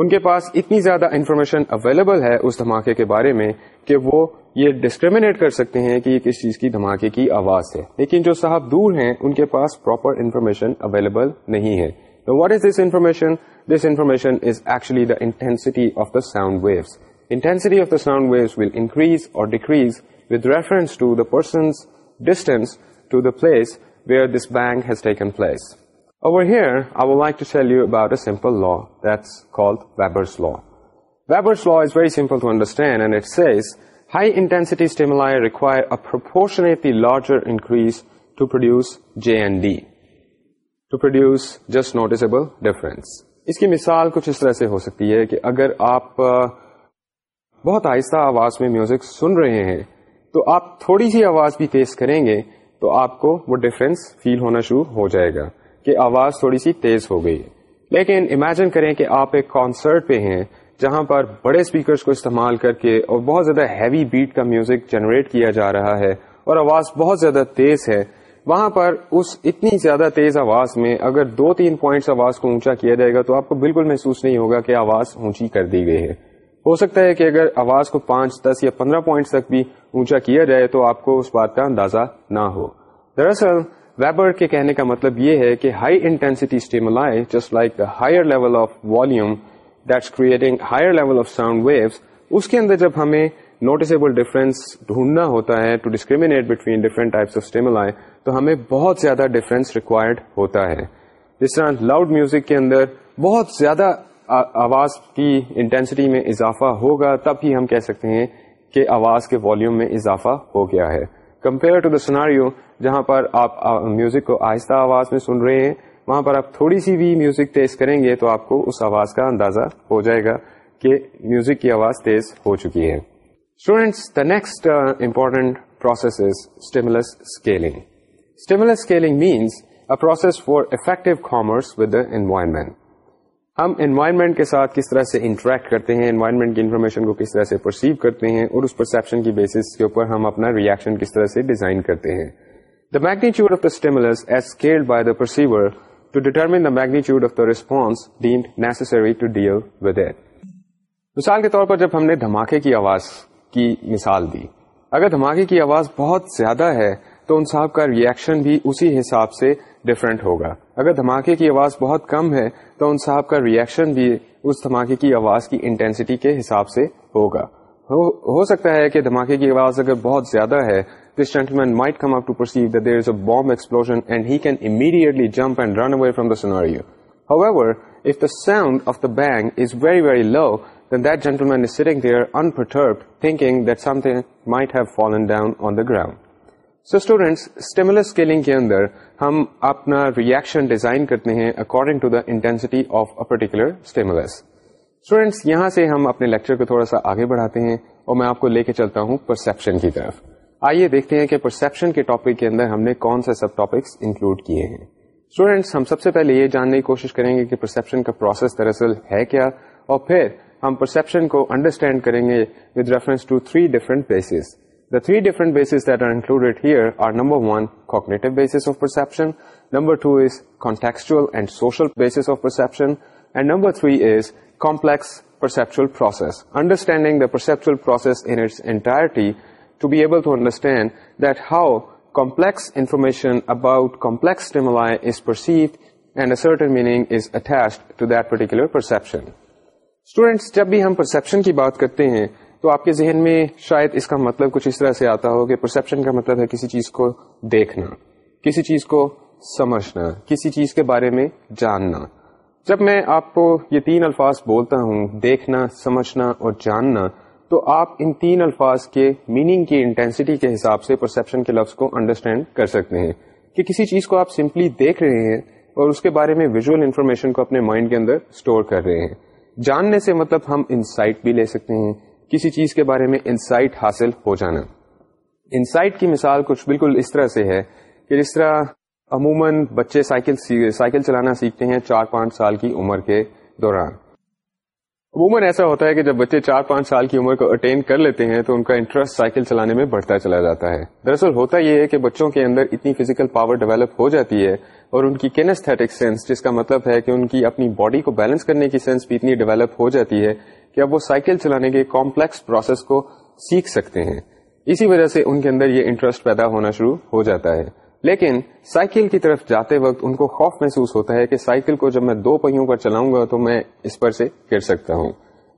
ان کے پاس اتنی زیادہ انفارمیشن اویلیبل ہے اس دھماکے کے بارے میں کہ وہ یہ ڈسکریمنیٹ کر سکتے ہیں کہ یہ کس چیز کی دھماکے کی آواز ہے لیکن جو صاحب دور ہیں ان کے پاس پراپر انفارمیشن اویلیبل نہیں ہے what is this information this information is actually the intensity of the sound waves intensity of the sound waves will increase or decrease with reference to the person's distance to the place where this bang has taken place simply simple to understand high intensity requires significantly larger increase to produce J and D to produce just noticeable difference اس کی مثال کچھ اس طرح سے ہو سکتی ہے کہ اگر آپ بہت آہستہ آواز میں میوزک سن رہے ہیں تو آپ تھوڑی سی آواز بھی تیز کریں گے تو آپ کو وہ ڈفرینس فیل ہونا شروع ہو جائے گا کہ آواز تھوڑی سی تیز ہو گئی لیکن امیجن کریں کہ آپ ایک کانسرٹ پہ ہیں جہاں پر بڑے سپیکرز کو استعمال کر کے اور بہت زیادہ ہیوی بیٹ کا میوزک جنریٹ کیا جا رہا ہے اور آواز بہت زیادہ تیز ہے وہاں پر اس اتنی زیادہ تیز آواز میں اگر دو تین پوائنٹس آواز کو اونچا کیا جائے گا تو آپ کو بالکل محسوس نہیں ہوگا کہ آواز اونچی کر دی گئی ہے ہو سکتا ہے کہ اگر آواز کو پانچ دس یا پندرہ پوائنٹس تک بھی اونچا کیا جائے تو آپ کو اس بات کا اندازہ نہ ہو دراصل ویبر کے کہنے کا مطلب یہ ہے کہ high intensity I just like the higher level of volume that's creating higher level of sound waves اس کے اندر جب ہمیں نوٹسبل ڈفرینس ڈھونڈنا ہوتا ہے to discriminate between different of I تو ہمیں بہت زیادہ ڈفرینس ریکوائرڈ ہوتا ہے جس طرح لاؤڈ میوزک کے اندر بہت زیادہ آواز کی انٹینسٹی میں اضافہ ہوگا تب ہی ہم کہہ سکتے ہیں کہ آواز کے والیوم میں اضافہ ہو گیا ہے کمپیئر ٹو دا سناریو جہاں پر آپ میوزک کو آہستہ آواز میں سن رہے ہیں وہاں پر آپ تھوڑی سی بھی میوزک تیز کریں گے تو آپ کو اس آواز کا اندازہ ہو جائے گا کہ میوزک کی آواز تیز ہو چکی ہے students the next important process is stimulus scaling stimulus scaling means a process for effective commerce with the environment ہم انوائرمنٹ کے ساتھ کس طرح سے انٹریکٹ کرتے ہیں انوائرمنٹ کی انفارمیشن کو کس طرح سے پرسیو کرتے ہیں اور اس پرسپشن کی بیسس کے اوپر ہم اپنا ریئیکشن کس طرح سے ڈیزائن کرتے ہیں The magnitude of the stimulus as scaled by the perceiver to determine the magnitude of the response deemed necessary to deal with it. مثال کے طور پر جب ہم نے دھماکے کی آواز کی مثال دی اگر دھماکے کی آواز بہت زیادہ ہے تو ان صاحب کا ریئیکشن بھی اسی حساب سے ڈفرینٹ ہوگا اگر دھماکے کی آواز بہت کم ہے تو ان صاحب کا ریئیکشن بھی اس دھماکے کی آواز کی انٹینسٹی کے حساب سے ہوگا ہو, ہو سکتا ہے کہ دھماکے کی آواز اگر بہت زیادہ ہے gentleman might that that there is is the the the However, if sound of bang very, very low, then sitting unperturbed, thinking something have fallen down on ground. So students, stimulus scaling کے اندر ہم اپنا ریشن design کرتے ہیں according یہاں سے ہم اپنے لیکچر کو تھوڑا سا آگے بڑھاتے ہیں اور میں آپ کو لے کے چلتا ہوں پرسپشن کی طرف آئیے دیکھتے ہیں کہ پرسپشن کے ٹاپک کے اندر ہم نے کون سے سب ٹاپکس انکلوڈ کیے ہیں اسٹوڈینٹس ہم سب سے پہلے یہ جاننے کی کوشش کریں گے کہ پرسپشن کا پروسیس دراصل ہے کیا اور پھر ہم پرسپشن کو انڈرسٹینڈ کریں گے with number two is contextual and social of perception and number three is complex perceptual process understanding process in its entirety to be able to understand that how complex information about complex that particular perception students جب بھی ہم perception کی بات کرتے ہیں تو آپ کے ذہن میں شاید اس کا مطلب کچھ اس طرح سے آتا ہو کہ پرسپشن کا مطلب ہے کسی چیز کو دیکھنا کسی چیز کو سمجھنا کسی چیز کے بارے میں جاننا جب میں آپ کو یہ تین الفاظ بولتا ہوں دیکھنا سمجھنا اور جاننا تو آپ ان تین الفاظ کے میننگ کی انٹینسٹی کے حساب سے پرسپشن کے لفظ کو انڈرسٹینڈ کر سکتے ہیں کہ کسی چیز کو آپ سمپلی دیکھ رہے ہیں اور اس کے بارے میں انفارمیشن کو اپنے مائنڈ کے اندر اسٹور کر رہے ہیں جاننے سے مطلب ہم انسائٹ بھی لے سکتے ہیں کسی چیز کے بارے میں انسائٹ حاصل ہو جانا انسائٹ کی مثال کچھ بالکل اس طرح سے ہے کہ جس طرح عموماً بچے سائیکل سائیکل چلانا سیکھتے ہیں چار پانچ سال کی عمر کے دوران عموماً ایسا ہوتا ہے کہ جب بچے چار پانچ سال کی عمر کو اٹین کر لیتے ہیں تو ان کا انٹرسٹ سائیکل چلانے میں بڑھتا چلا جاتا ہے دراصل ہوتا یہ ہے کہ بچوں کے اندر اتنی فزیکل پاور ڈیولپ ہو جاتی ہے اور ان کی کینسٹک سینس جس کا مطلب ہے کہ ان کی اپنی باڈی کو بیلنس کرنے کی سینس بھی اتنی ڈیولپ ہو جاتی ہے کہ اب وہ سائیکل چلانے کے کمپلیکس پروسیس کو سیکھ سکتے ہیں اسی وجہ سے ان کے اندر یہ انٹرسٹ پیدا ہونا شروع ہو جاتا ہے لیکن سائیکل کی طرف جاتے وقت ان کو خوف محسوس ہوتا ہے کہ سائیکل کو جب میں دو پہیوں پر چلاؤں گا تو میں اس پر سے گر سکتا ہوں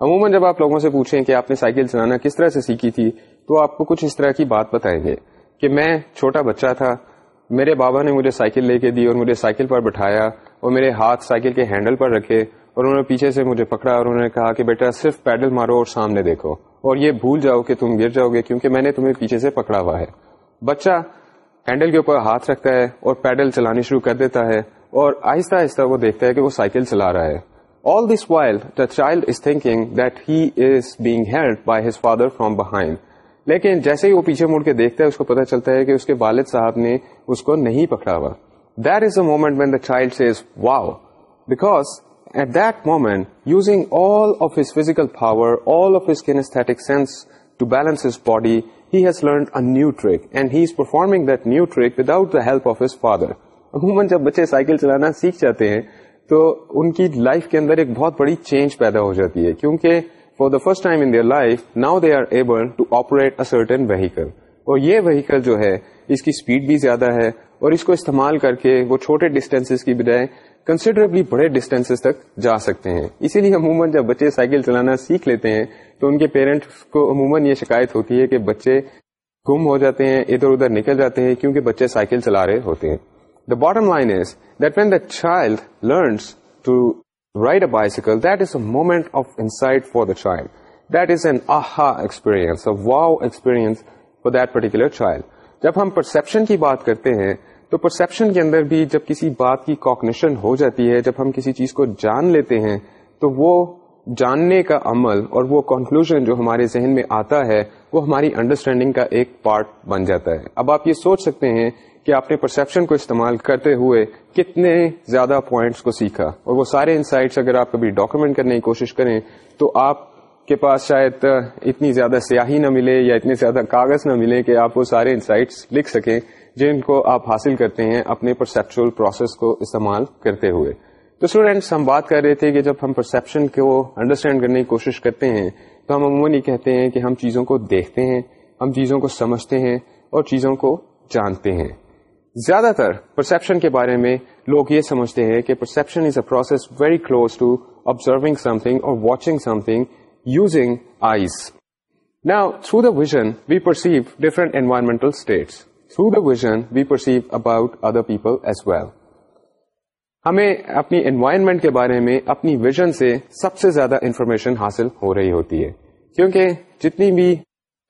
عموماً جب آپ لوگوں سے پوچھیں کہ آپ نے سائیکل چلانا کس طرح سے سیکھی تھی تو آپ کو کچھ اس طرح کی بات بتائیں گے کہ میں چھوٹا بچہ تھا میرے بابا نے مجھے سائیکل لے کے دی اور مجھے سائیکل پر بٹھایا اور میرے ہاتھ سائیکل کے ہینڈل پر رکھے اور انہوں نے پیچھے سے مجھے پکڑا اور انہوں نے کہا کہ بیٹا صرف پیڈل مارو اور سامنے دیکھو اور یہ بھول جاؤ کہ تم گر جاؤ گے کیونکہ میں نے تمہیں پیچھے سے پکڑا ہوا ہے بچہ ہینڈل کے اوپر ہاتھ رکھتا ہے اور پیڈل چلانی شروع کر دیتا ہے اور آہستہ آہستہ وہ دیکھتا ہے کہ وہ سائیکل چلا رہا ہے all this while the child is is thinking that he being held by his father from behind لیکن جیسے ہی وہ پیچھے مڑ کے دیکھتا ہے اس کو پتا چلتا ہے کہ اس کے والد صاحب نے اس کو نہیں پکڑا ہوا that is a moment when the child says wow because at that moment using all of his physical power all of his kinesthetic sense to balance his body new trick and he is performing new trick without of his father عموماً جب بچے cycle چلانا سیکھ جاتے ہیں تو ان کی life کے اندر ایک بہت بڑی چینج پیدا ہو جاتی ہے کیونکہ for the first time in their life now they are able to operate a certain vehicle اور یہ وہیکل جو ہے اس کی اسپیڈ بھی زیادہ ہے اور اس کو استعمال کر کے وہ چھوٹے ڈسٹینسز کی بجائے کنسیڈریبلی بڑے ڈسٹینسز تک جا سکتے ہیں اسی لیے عموماً جب بچے سائیکل چلانا سیکھ لیتے ہیں تو ان کے پیرنٹس کو عموماً یہ شکایت ہوتی ہے کہ بچے گم ہو جاتے ہیں ادھر ادھر نکل جاتے ہیں کیونکہ بچے سائیکل چلا رہے ہوتے ہیں the bottom line is that when the child learns to ride a bicycle that is a moment of insight for the child that is an aha experience wow experience for that particular child جب ہم perception کی بات کرتے ہیں تو perception کے اندر بھی جب کسی بات کی کوکنیشن ہو جاتی ہے جب ہم کسی چیز کو جان لیتے ہیں تو وہ جاننے کا عمل اور وہ کنکلوژ جو ہمارے ذہن میں آتا ہے وہ ہماری انڈرسٹینڈنگ کا ایک پارٹ بن جاتا ہے اب آپ یہ سوچ سکتے ہیں کہ آپ نے پرسپشن کو استعمال کرتے ہوئے کتنے زیادہ پوائنٹس کو سیکھا اور وہ سارے انسائٹس اگر آپ کبھی ڈاکومینٹ کرنے کی کوشش کریں تو آپ کے پاس شاید اتنی زیادہ سیاہی نہ ملے یا اتنے زیادہ کاغذ نہ ملے کہ آپ وہ سارے انسائٹس لکھ سکیں جن کو آپ حاصل کرتے ہیں اپنے پرسپچل پروسیس کو استعمال کرتے ہوئے تو اسٹوڈینٹس ہم بات کر رہے تھے کہ جب ہم پرسپشن کو انڈرسٹینڈ کرنے کی کوشش کرتے ہیں تو ہم عموماً یہ کہتے ہیں کہ ہم چیزوں کو دیکھتے ہیں ہم چیزوں کو سمجھتے ہیں اور چیزوں کو جانتے ہیں زیادہ تر پرسپشن کے بارے میں لوگ یہ سمجھتے ہیں کہ perception is a process very close to observing something or watching something using eyes نا through the vision we perceive different environmental states ہمیں اپنی انوائرمنٹ کے بارے میں اپنی ویژن سے سب سے زیادہ انفارمیشن حاصل ہو رہی ہوتی ہے کیونکہ جتنی بھی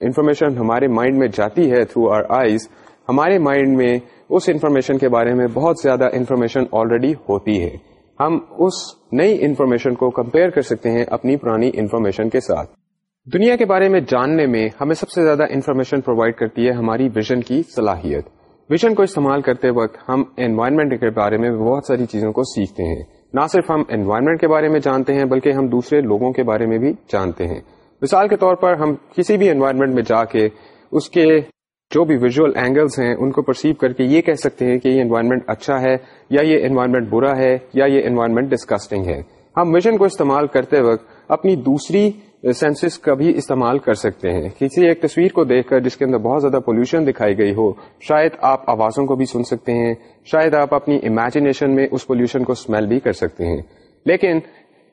انفارمیشن ہمارے مائنڈ میں جاتی ہے تھرو آر آئیز ہمارے مائنڈ میں اس انفارمیشن کے بارے میں بہت زیادہ انفارمیشن آلریڈی ہوتی ہے ہم اس نئی انفارمیشن کو کمپیئر کر سکتے ہیں اپنی پرانی انفارمیشن کے ساتھ دنیا کے بارے میں جاننے میں ہمیں سب سے زیادہ انفارمیشن پرووائڈ کرتی ہے ہماری ویژن کی صلاحیت ویژن کو استعمال کرتے وقت ہم انوائرمنٹ کے بارے میں بہت ساری چیزوں کو سیکھتے ہیں نہ صرف ہم انوائرمنٹ کے بارے میں جانتے ہیں بلکہ ہم دوسرے لوگوں کے بارے میں بھی جانتے ہیں مثال کے طور پر ہم کسی بھی انوائرمنٹ میں جا کے اس کے جو بھی ویژول اینگلس ہیں ان کو پرسیو کر کے یہ کہہ سکتے ہیں کہ یہ انوائرمنٹ اچھا ہے یا یہ انوائرمنٹ برا ہے یا یہ انوائرمنٹ ڈسکسٹنگ ہے ہم ویژن کو استعمال کرتے وقت اپنی دوسری سینسز کا بھی استعمال کر سکتے ہیں کسی ایک تصویر کو دیکھ کر جس کے اندر بہت زیادہ پولوشن دکھائی گئی ہو شاید آپ آوازوں کو بھی سن سکتے ہیں شاید آپ اپنی امیجنیشن میں اس پولوشن کو اسمیل بھی کر سکتے ہیں لیکن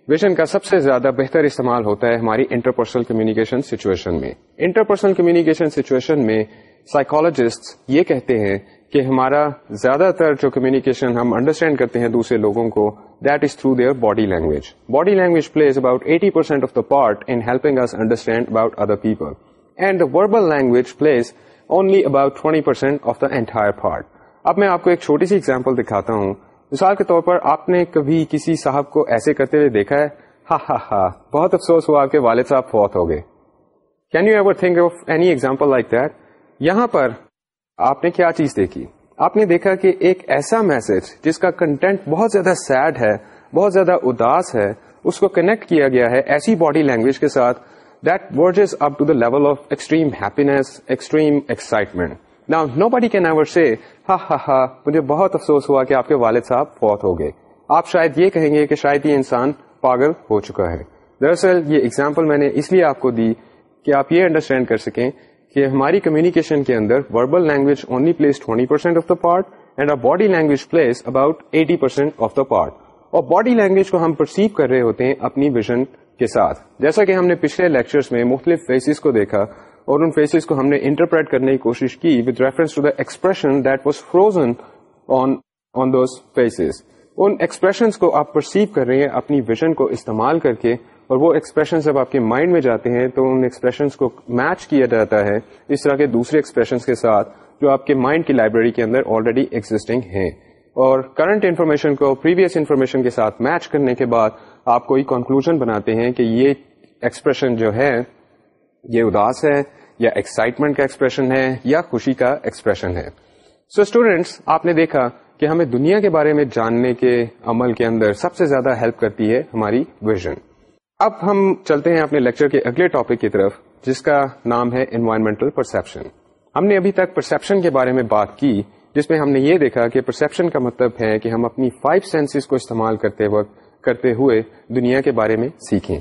ویژن کا سب سے زیادہ بہتر استعمال ہوتا ہے ہماری انٹرپرسنل کمیونیکیشن سچویشن میں انٹرپرسنل کمیونیکیشن سچویشن میں سائیکولوجسٹ یہ کہتے ہیں کہ ہمارا زیادہ تر جو کمیونیکیشن ہم انڈرسٹینڈ کرتے ہیں دوسرے لوگوں کو that is through their body language body language plays about eighty percent of the part in helping understand about other people and verbal language plays only about twenty percent of the entire part اب میں آپ کو ایک چھوٹی سی example دکھاتا ہوں مثال کے طور پر آپ نے کبھی کسی صاحب کو ایسے کرتے ہوئے دیکھا ہے ہا ہا ہا بہت افسوس ہوا آپ کے والد صاحب فوت ہو گئے can you ever think of any example like that یہاں پر آپ نے کیا چیز دیکھی آپ نے دیکھا کہ ایک ایسا میسج جس کا کنٹینٹ بہت زیادہ سیڈ ہے بہت زیادہ اداس ہے اس کو کنیکٹ کیا گیا ہے ایسی باڈی لینگویج کے ساتھ that up to the level of extreme extreme excitement نا نو بڈی کین ایور سے ہا ہا ہا مجھے بہت افسوس ہوا کہ آپ کے والد صاحب فوت ہو گئے آپ شاید یہ کہیں گے کہ شاید یہ انسان پاگل ہو چکا ہے دراصل یہ اگزامپل میں نے اس لیے آپ کو دی کہ آپ یہ انڈرسٹینڈ کر سکیں کہ ہماری کمیونیکیشن کے اندر verbal language only plays of the part and uh body language plays about eighty percent of the part اور باڈی لینگویج کو ہم پرسیو کر رہے ہوتے ہیں اپنی ویژن کے ساتھ جیسا کہ ہم نے پچھلے لیکچرز میں مختلف فیسز کو دیکھا اور ان فیسز کو ہم نے انٹرپریٹ کرنے کی کوشش کی with reference to the expression that was frozen on those faces in expressions کو آپ پرسیو کر رہے ہیں اپنی ویژن کو استعمال کر کے اور وہ ایکسپریشن جب آپ کے مائنڈ میں جاتے ہیں تو ان ایکسپریشنس کو میچ کیا جاتا ہے اس طرح کے دوسرے ایکسپریشنس کے ساتھ جو آپ کے مائنڈ کی لائبریری کے اندر آلریڈی ایکزسٹنگ ہیں اور کرنٹ انفارمیشن کو پریویس انفارمیشن کے ساتھ میچ کرنے کے بعد آپ کوئی کنکلوژن بناتے ہیں کہ یہ ایکسپریشن جو ہے یہ اداس ہے یا ایکسائٹمنٹ کا ایکسپریشن ہے یا خوشی کا ایکسپریشن ہے سو اسٹوڈینٹس آپ نے دیکھا کہ ہمیں دنیا کے بارے میں جاننے کے عمل کے اندر سب سے زیادہ ہیلپ کرتی ہے ہماری ویژن اب ہم چلتے ہیں اپنے لیکچر کے اگلے ٹاپک کی طرف جس کا نام ہے انوائرمنٹل پرسپشن ہم نے ابھی تک پرسپشن کے بارے میں بات کی جس میں ہم نے یہ دیکھا کہ پرسپشن کا مطلب ہے کہ ہم اپنی فائیو سینسز کو استعمال کرتے وقت کرتے ہوئے دنیا کے بارے میں سیکھیں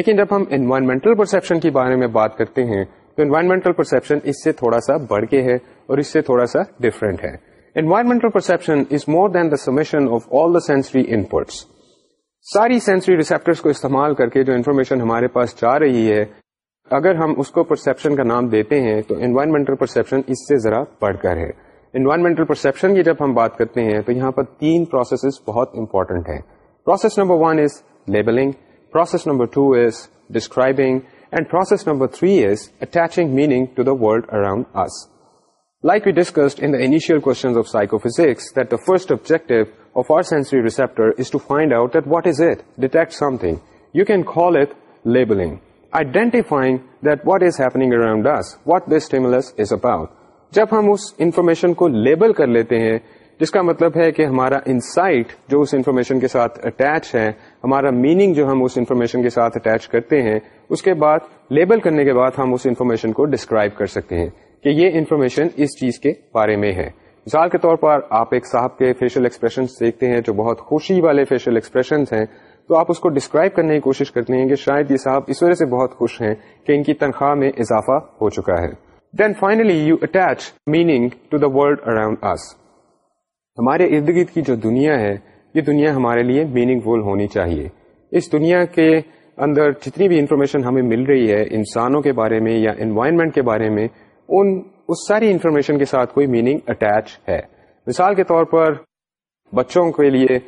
لیکن جب ہم انوائرمنٹل پرسپشن کے بارے میں بات کرتے ہیں تو انوائرمنٹل پرسپشن اس سے تھوڑا سا بڑھ کے ہے اور اس سے تھوڑا سا ڈفرینٹ ہے environmental perception is more than the the summation of all sensory ساری سینسری ریسپٹرس کو استعمال کر کے جو انفارمیشن ہمارے پاس جا رہی ہے اگر ہم اس کو پرسیپشن کا نام دیتے ہیں تو انوائرمنٹل پرسیپشن اس سے ذرا بڑھ کر ہے انوائرمنٹل پرسیپشن کی جب ہم بات کرتے ہیں تو یہاں پر تین پروسیسز بہت امپورٹنٹ ہیں process number one is labelling process number two is describing and process number three is attaching meaning to the world around us Like we discussed in the initial questions of psychophysics, that the first objective of our sensory receptor is to find out that what is it, detect something. You can call it labeling, identifying that what is happening around us, what this stimulus is about. جب ہم اس information کو label کر لیتے ہیں جس کا مطلب ہے کہ ہمارا انسائٹ جو اس انفارمیشن کے ساتھ اٹیچ ہے ہمارا میننگ جو ہم اس انفارمیشن کے ساتھ اٹیچ کرتے ہیں اس کے بعد لیبل کرنے کے بعد ہم اس انفارمیشن کو ڈسکرائب کر سکتے ہیں کہ یہ انفارمیشن اس چیز کے بارے میں ہے مثال کے طور پر آپ ایک صاحب کے فیشیل ایکسپریشن دیکھتے ہیں جو بہت خوشی والے فیشیل ایکسپریشن ہیں تو آپ اس کو ڈسکرائب کرنے کی کوشش کرتے ہیں کہ شاید یہ صاحب اس وجہ سے بہت خوش ہیں کہ ان کی تنخواہ میں اضافہ ہو چکا ہے then finally you attach meaning to the world around us ہمارے ارد گرد کی جو دنیا ہے یہ دنیا ہمارے لیے میننگ فل ہونی چاہیے اس دنیا کے اندر جتنی بھی انفارمیشن ہمیں مل رہی ہے انسانوں کے بارے میں یا انوائرمنٹ کے بارے میں ان اس ساری انفارمیشن کے ساتھ کوئی میننگ اٹیچ ہے مثال کے طور پر بچوں کے لیے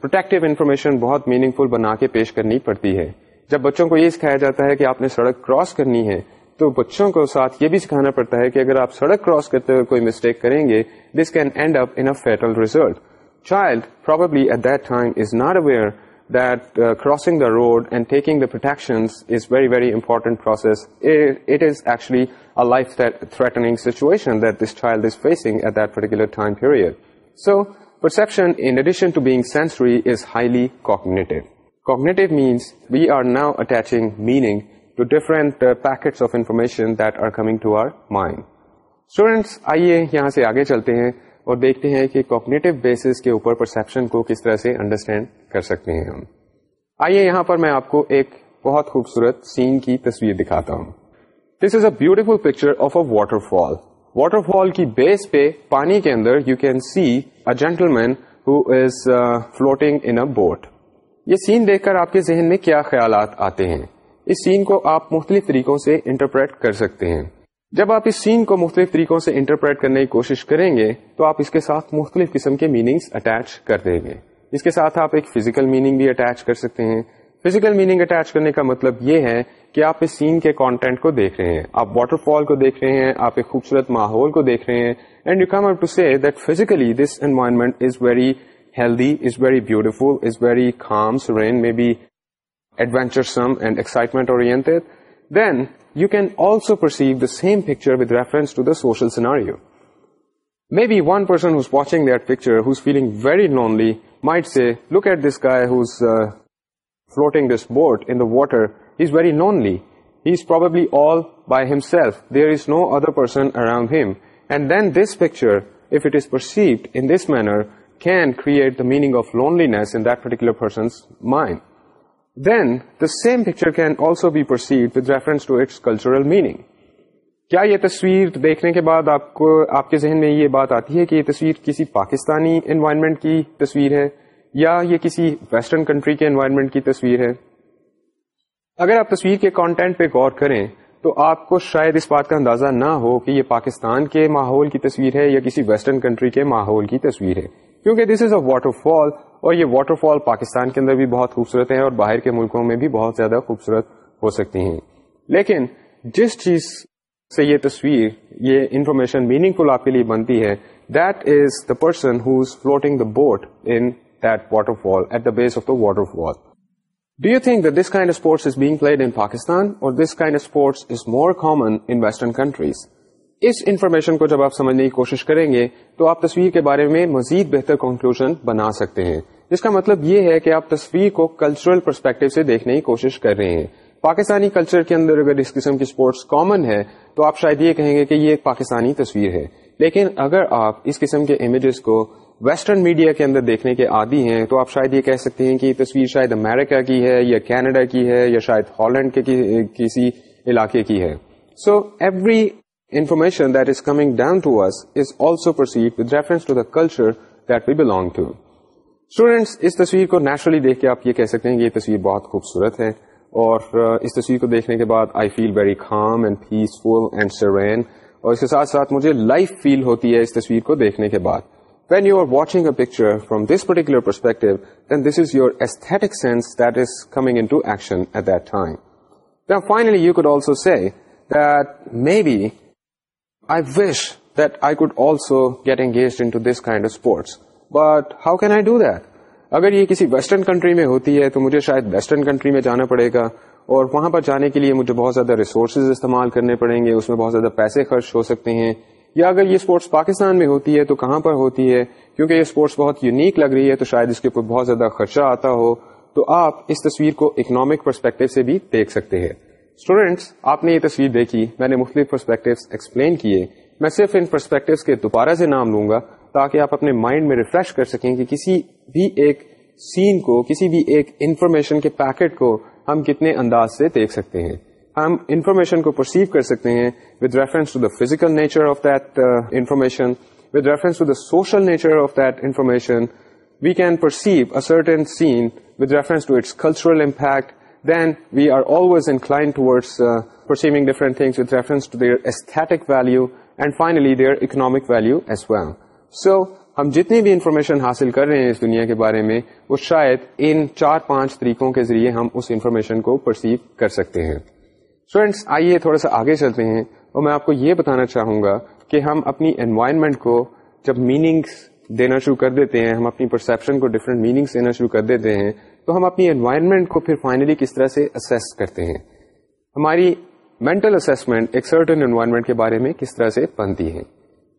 پروٹیکٹیو انفارمیشن بہت میننگ فل بنا کے پیش کرنی پڑتی ہے جب بچوں کو یہ سکھایا جاتا ہے کہ آپ نے سڑک کراس کرنی ہے تو بچوں کو ساتھ یہ بھی سکھانا پڑتا ہے کہ اگر آپ سڑک کراس کرتے ہوئے کوئی مسٹیک کریں گے this can end up in fatal result child probably at that time is not aware road and taking the protection we are now attaching meaning packets of information that are coming to our mind students آئیے یہاں سے آگے چلتے ہیں اور دیکھتے ہیں کہ کوپنیٹو بیسس کے اوپر پرسپشن کو کس طرح سے انڈرسٹینڈ کر سکتے ہیں ہم آئیے یہاں پر میں آپ کو ایک بہت خوبصورت سین کی تصویر دکھاتا ہوں this is a beautiful picture of a waterfall waterfall کی بیس پہ پانی کے اندر you can see a gentleman who is floating in a boat یہ سین دیکھ کر آپ کے ذہن میں کیا خیالات آتے ہیں اس سین کو آپ مختلف طریقوں سے انٹرپریٹ کر سکتے ہیں جب آپ اس سین کو مختلف طریقوں سے انٹرپریٹ کرنے کی کوشش کریں گے تو آپ اس کے ساتھ مختلف قسم کے میننگس اٹیچ کر دیں گے اس کے ساتھ آپ ایک فزیکل میننگ بھی اٹیچ کر سکتے ہیں فزیکل میننگ اٹیچ کرنے کا مطلب یہ ہے کہ آپ اس سین کے کانٹینٹ کو دیکھ رہے ہیں آپ واٹر فال کو دیکھ رہے ہیں آپ ایک خوبصورت ماحول کو دیکھ رہے ہیں and you come to see that physically this environment is very healthy is very beautiful is very calm اور then you can also perceive the same picture with reference to the social scenario. Maybe one person who's watching that picture, who's feeling very lonely, might say, look at this guy who's uh, floating this boat in the water. He's very lonely. He's probably all by himself. There is no other person around him. And then this picture, if it is perceived in this manner, can create the meaning of loneliness in that particular person's mind. Meaning کیا یہ تصویر دیکھنے کے بعد آپ کو آپ کے ذہن میں یہ بات آتی ہے کہ یہ تصویر کسی پاکستانی انوائرمنٹ کی تصویر ہے یا یہ کسی ویسٹرن کنٹری کے انوائرمنٹ کی تصویر ہے اگر آپ تصویر کے کانٹینٹ پہ غور کریں تو آپ کو شاید اس بات کا اندازہ نہ ہو کہ یہ پاکستان کے ماحول کی تصویر ہے یا کسی ویسٹرن کنٹری کے ماحول کی تصویر ہے کیونکہ دس از اے واٹر فال اور یہ واٹر فال پاکستان کے اندر بھی بہت خوبصورت ہیں اور باہر کے ملکوں میں بھی بہت زیادہ خوبصورت ہو سکتی ہیں لیکن جس چیز سے یہ تصویر یہ انفارمیشن میننگ فل آپ کے لیے بنتی ہے that is the person who is floating the boat in that waterfall at the base of the waterfall do you think played this kind sports Pakistan اور this kind sports more common in western countries us information کو جب آپ سمجھنے کی کوشش کریں گے تو آپ تصویر کے بارے میں مزید بہتر کنکلوژ بنا سکتے ہیں جس کا مطلب یہ ہے کہ آپ تصویر کو کلچرل پرسپیکٹو سے دیکھنے کی کوشش کر رہے ہیں پاکستانی کلچر کے اندر اگر اس قسم کی اسپورٹس کامن ہے تو آپ شاید یہ کہیں گے کہ یہ ایک پاکستانی تصویر ہے لیکن اگر آپ اس قسم کے امیجز کو ویسٹرن میڈیا کے اندر دیکھنے کے عادی ہیں تو آپ شاید یہ کہہ سکتے ہیں کہ یہ تصویر شاید امیرکا کی ہے یا کینیڈا کی ہے یا شاید ہالینڈ کے کسی علاقے کی ہے so every information that is coming down to students کو نیچرلی دیکھ کے آپ یہ کہہ سکتے ہیں خوبصورت ہے اور اس تصویر کو دیکھنے کے بعد very calm and peaceful and serene اور اس کے ساتھ ساتھ مجھے لائف فیل ہوتی ہے اس تصویر کو دیکھنے کے بعد when you are watching picture from this particular perspective then this is your aesthetic sense could also see that may be I wish that I could also get engaged in kind of sports but how can I do that اگر یہ کسی western country میں ہوتی ہے تو مجھے شاید western country میں جانا پڑے گا اور وہاں پر جانے کے لیے مجھے بہت زیادہ ریسورسز استعمال کرنے پڑیں گے اس میں بہت زیادہ پیسے خرچ ہو سکتے ہیں یا اگر یہ اسپورٹس پاکستان میں ہوتی ہے تو کہاں پر ہوتی ہے کیونکہ یہ اسپورٹس بہت یونیک لگ رہی ہے تو شاید اس کے اوپر بہت زیادہ خرچہ آتا ہو تو آپ اس تصویر کو اکنامک پرسپیکٹو سے بھی دیکھ سکتے ہیں اسٹوڈینٹس آپ نے یہ تصویر دیکھی میں نے مختلف پرسپیکٹو ایکسپلین کیے میں صرف ان پرسپیکٹو کے دوبارہ سے نام لوں گا تاکہ آپ اپنے مائنڈ میں ریفریش کر سکیں کہ کسی بھی ایک سین کو کسی بھی ایک انفارمیشن کے پیکٹ کو ہم کتنے انداز سے دیکھ سکتے ہیں ہم انفارمیشن کو پرسیو کر سکتے ہیں with reference to the physical nature of that information with reference to the social nature of that information we can perceive certain scene with reference to its cultural impact value and finally their economic value as well so ہم جتنی بھی information حاصل کر رہے ہیں اس دنیا کے بارے میں وہ شاید ان چار پانچ طریقوں کے ذریعے ہم اس انفارمیشن کو پرسیو کر سکتے ہیں فرینڈس آئیے تھوڑا سا آگے چلتے ہیں اور میں آپ کو یہ بتانا چاہوں گا کہ ہم اپنی انوائرمنٹ کو جب میننگس دینا شروع کر دیتے ہیں ہم اپنی پرسپشن کو ڈفرینٹ میننگس دینا شروع کر دیتے ہیں تو ہم اپنی انوائرمنٹ کو پھر فائنلی کس طرح سے اسیس کرتے ہیں ہماری مینٹل اسیسمنٹ ایک سرٹن انوائرمنٹ کے بارے میں کس طرح سے بنتی ہے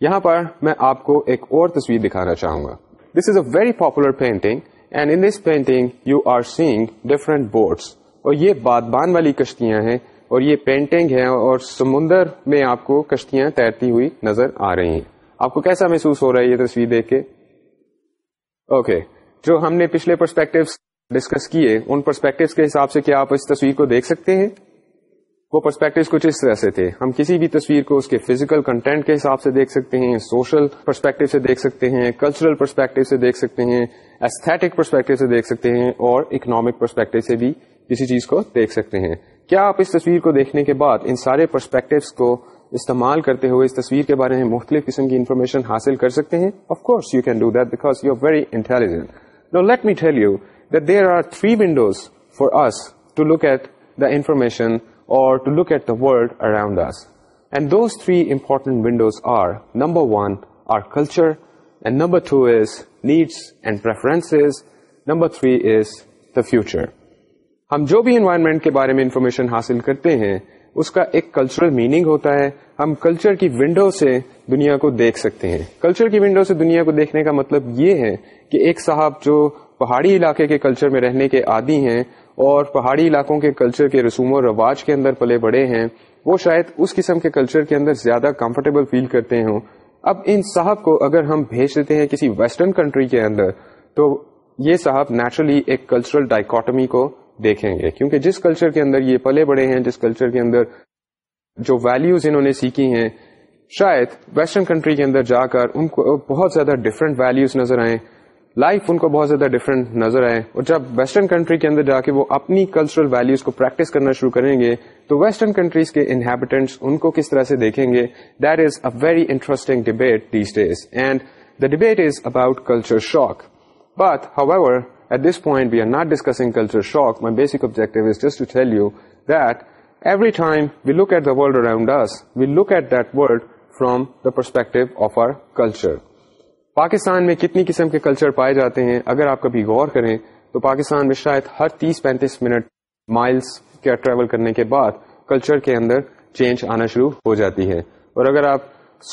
یہاں پر میں آپ کو ایک اور تصویر دکھانا چاہوں گا this is a very popular painting and in this painting you are seeing different birds اور یہ باد بان والی کشتیاں ہیں اور یہ پینٹنگ ہے اور سمندر میں آپ کو کشتیاں تیرتی ہوئی نظر آ رہی ہیں آپ کو کیسا محسوس ہو رہا ہے یہ تصویر دیکھ کے اوکے جو ہم نے پچھلے پرسپیکٹو ڈسکس کیے ان پرسپیکٹو کے حساب سے کیا آپ اس تصویر کو دیکھ سکتے ہیں وہ پرسپیکٹو کچھ اس طرح سے تھے ہم کسی بھی تصویر کو اس کے فزیکل کنٹینٹ کے حساب سے دیکھ سکتے ہیں سوشل پرسپیکٹو سے دیکھ سکتے ہیں کلچرل پرسپیکٹو سے دیکھ سکتے ہیں ایستھیٹک پرسپیکٹو سے دیکھ سکتے ہیں اور اکنامک پرسپیکٹو سے بھی کسی چیز کو دیکھ سکتے ہیں کیا آپ اس تصویر کو دیکھنے کے بعد ان سارے پرسپیکٹوس کو استعمال کرتے ہوئے اس تصویر کے بارے میں مختلف قسم کی انفارمیشن حاصل کر سکتے ہیں of course you can do that because you are very intelligent no let me tell you that there are three windows for us to look at the information اور to look at the world around us and those three important windows are number one our culture and number two is needs and preference number three is the future ہم جو بھی environment کے بارے میں information حاصل کرتے ہیں اس کا ایک کلچرل میننگ ہوتا ہے ہم کلچر کی ونڈو سے دنیا کو دیکھ سکتے ہیں کلچر کی ونڈو سے دنیا کو دیکھنے کا مطلب یہ ہے کہ ایک صاحب جو پہاڑی علاقے کے کلچر میں رہنے کے عادی ہیں اور پہاڑی علاقوں کے کلچر کے رسوم و رواج کے اندر پلے بڑے ہیں وہ شاید اس قسم کے کلچر کے اندر زیادہ کمفرٹیبل فیل کرتے ہوں اب ان صاحب کو اگر ہم بھیج دیتے ہیں کسی ویسٹرن کنٹری کے اندر تو یہ صاحب نیچرلی ایک کلچرل ڈائیکاٹمی کو دیکھیں گے کیونکہ جس کلچر کے اندر یہ پلے بڑے ہیں جس کلچر کے اندر جو ویلوز انہوں نے سیکھی ہیں شاید ویسٹرن کنٹری کے اندر جا کر ان کو بہت زیادہ ڈفرینٹ ویلوز نظر آئے لائف ان کو بہت زیادہ ڈفرینٹ نظر آئے اور جب ویسٹرن کنٹری کے اندر جا کے وہ اپنی کلچرل ویلوز کو پریکٹس کرنا شروع کریں گے تو ویسٹرن کنٹریز کے انہیبیٹنٹس ان کو کس طرح سے دیکھیں گے that is a very interesting debate these days and the debate is about culture shock but how at this point we are not discussing culture shock my at look at from the perspective of our culture Pakistan میں کتنی قسم کے culture پائے جاتے ہیں اگر آپ کبھی غور کریں تو پاکستان میں شاید ہر تیس پینتیس منٹ مائلس کا ٹریول کرنے کے بعد کلچر کے اندر چینج آنا شروع ہو جاتی ہے اور اگر آپ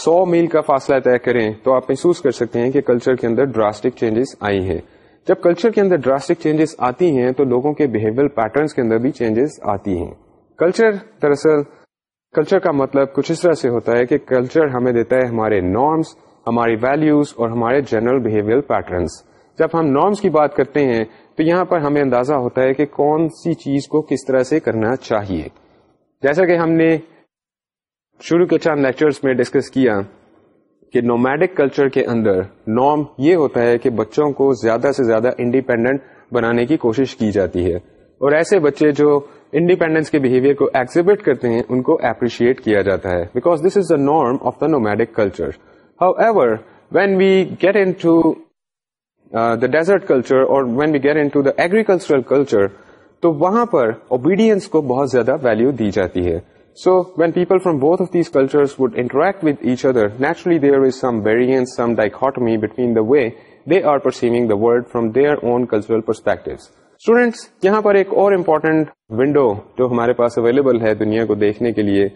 سو میل کا فاصلہ طے کریں تو آپ محسوس کر سکتے ہیں کہ کلچر کے اندر ڈراسٹک چینجز آئی ہیں جب کلچر کے اندر ڈراسٹک چینجز آتی ہیں تو لوگوں کے بہیویئر پیٹرنس کے اندر بھی چینجز آتی ہیں کلچر دراصل کلچر کا مطلب کچھ اس طرح سے ہوتا ہے کہ کلچر ہمیں دیتا ہے ہمارے نارمس ہماری ویلوز اور ہمارے جنرل بہیویئر پیٹرنس جب ہم نارمس کی بات کرتے ہیں تو یہاں پر ہمیں اندازہ ہوتا ہے کہ کون سی چیز کو کس طرح سے کرنا چاہیے جیسا کہ ہم نے شروع کے چند لیکچرز میں ڈسکس کیا کہ نومیڈک کلچر کے اندر نارم یہ ہوتا ہے کہ بچوں کو زیادہ سے زیادہ انڈیپینڈنٹ بنانے کی کوشش کی جاتی ہے اور ایسے بچے جو انڈیپینڈنس کے بہیویئر کو ایگزیبٹ کرتے ہیں ان کو اپریشیٹ کیا جاتا ہے because this is the norm of the nomadic culture however when we get in desert culture اور when we get the agricultural culture تو وہاں پر اوبیڈینس کو بہت زیادہ ویلو دی جاتی ہے so when people from both of these کلچریکٹ which other نیچرلیزمیٹ یہاں پر ایک اور جو ہمارے پاس ہے دنیا کو دیکھنے کے لیے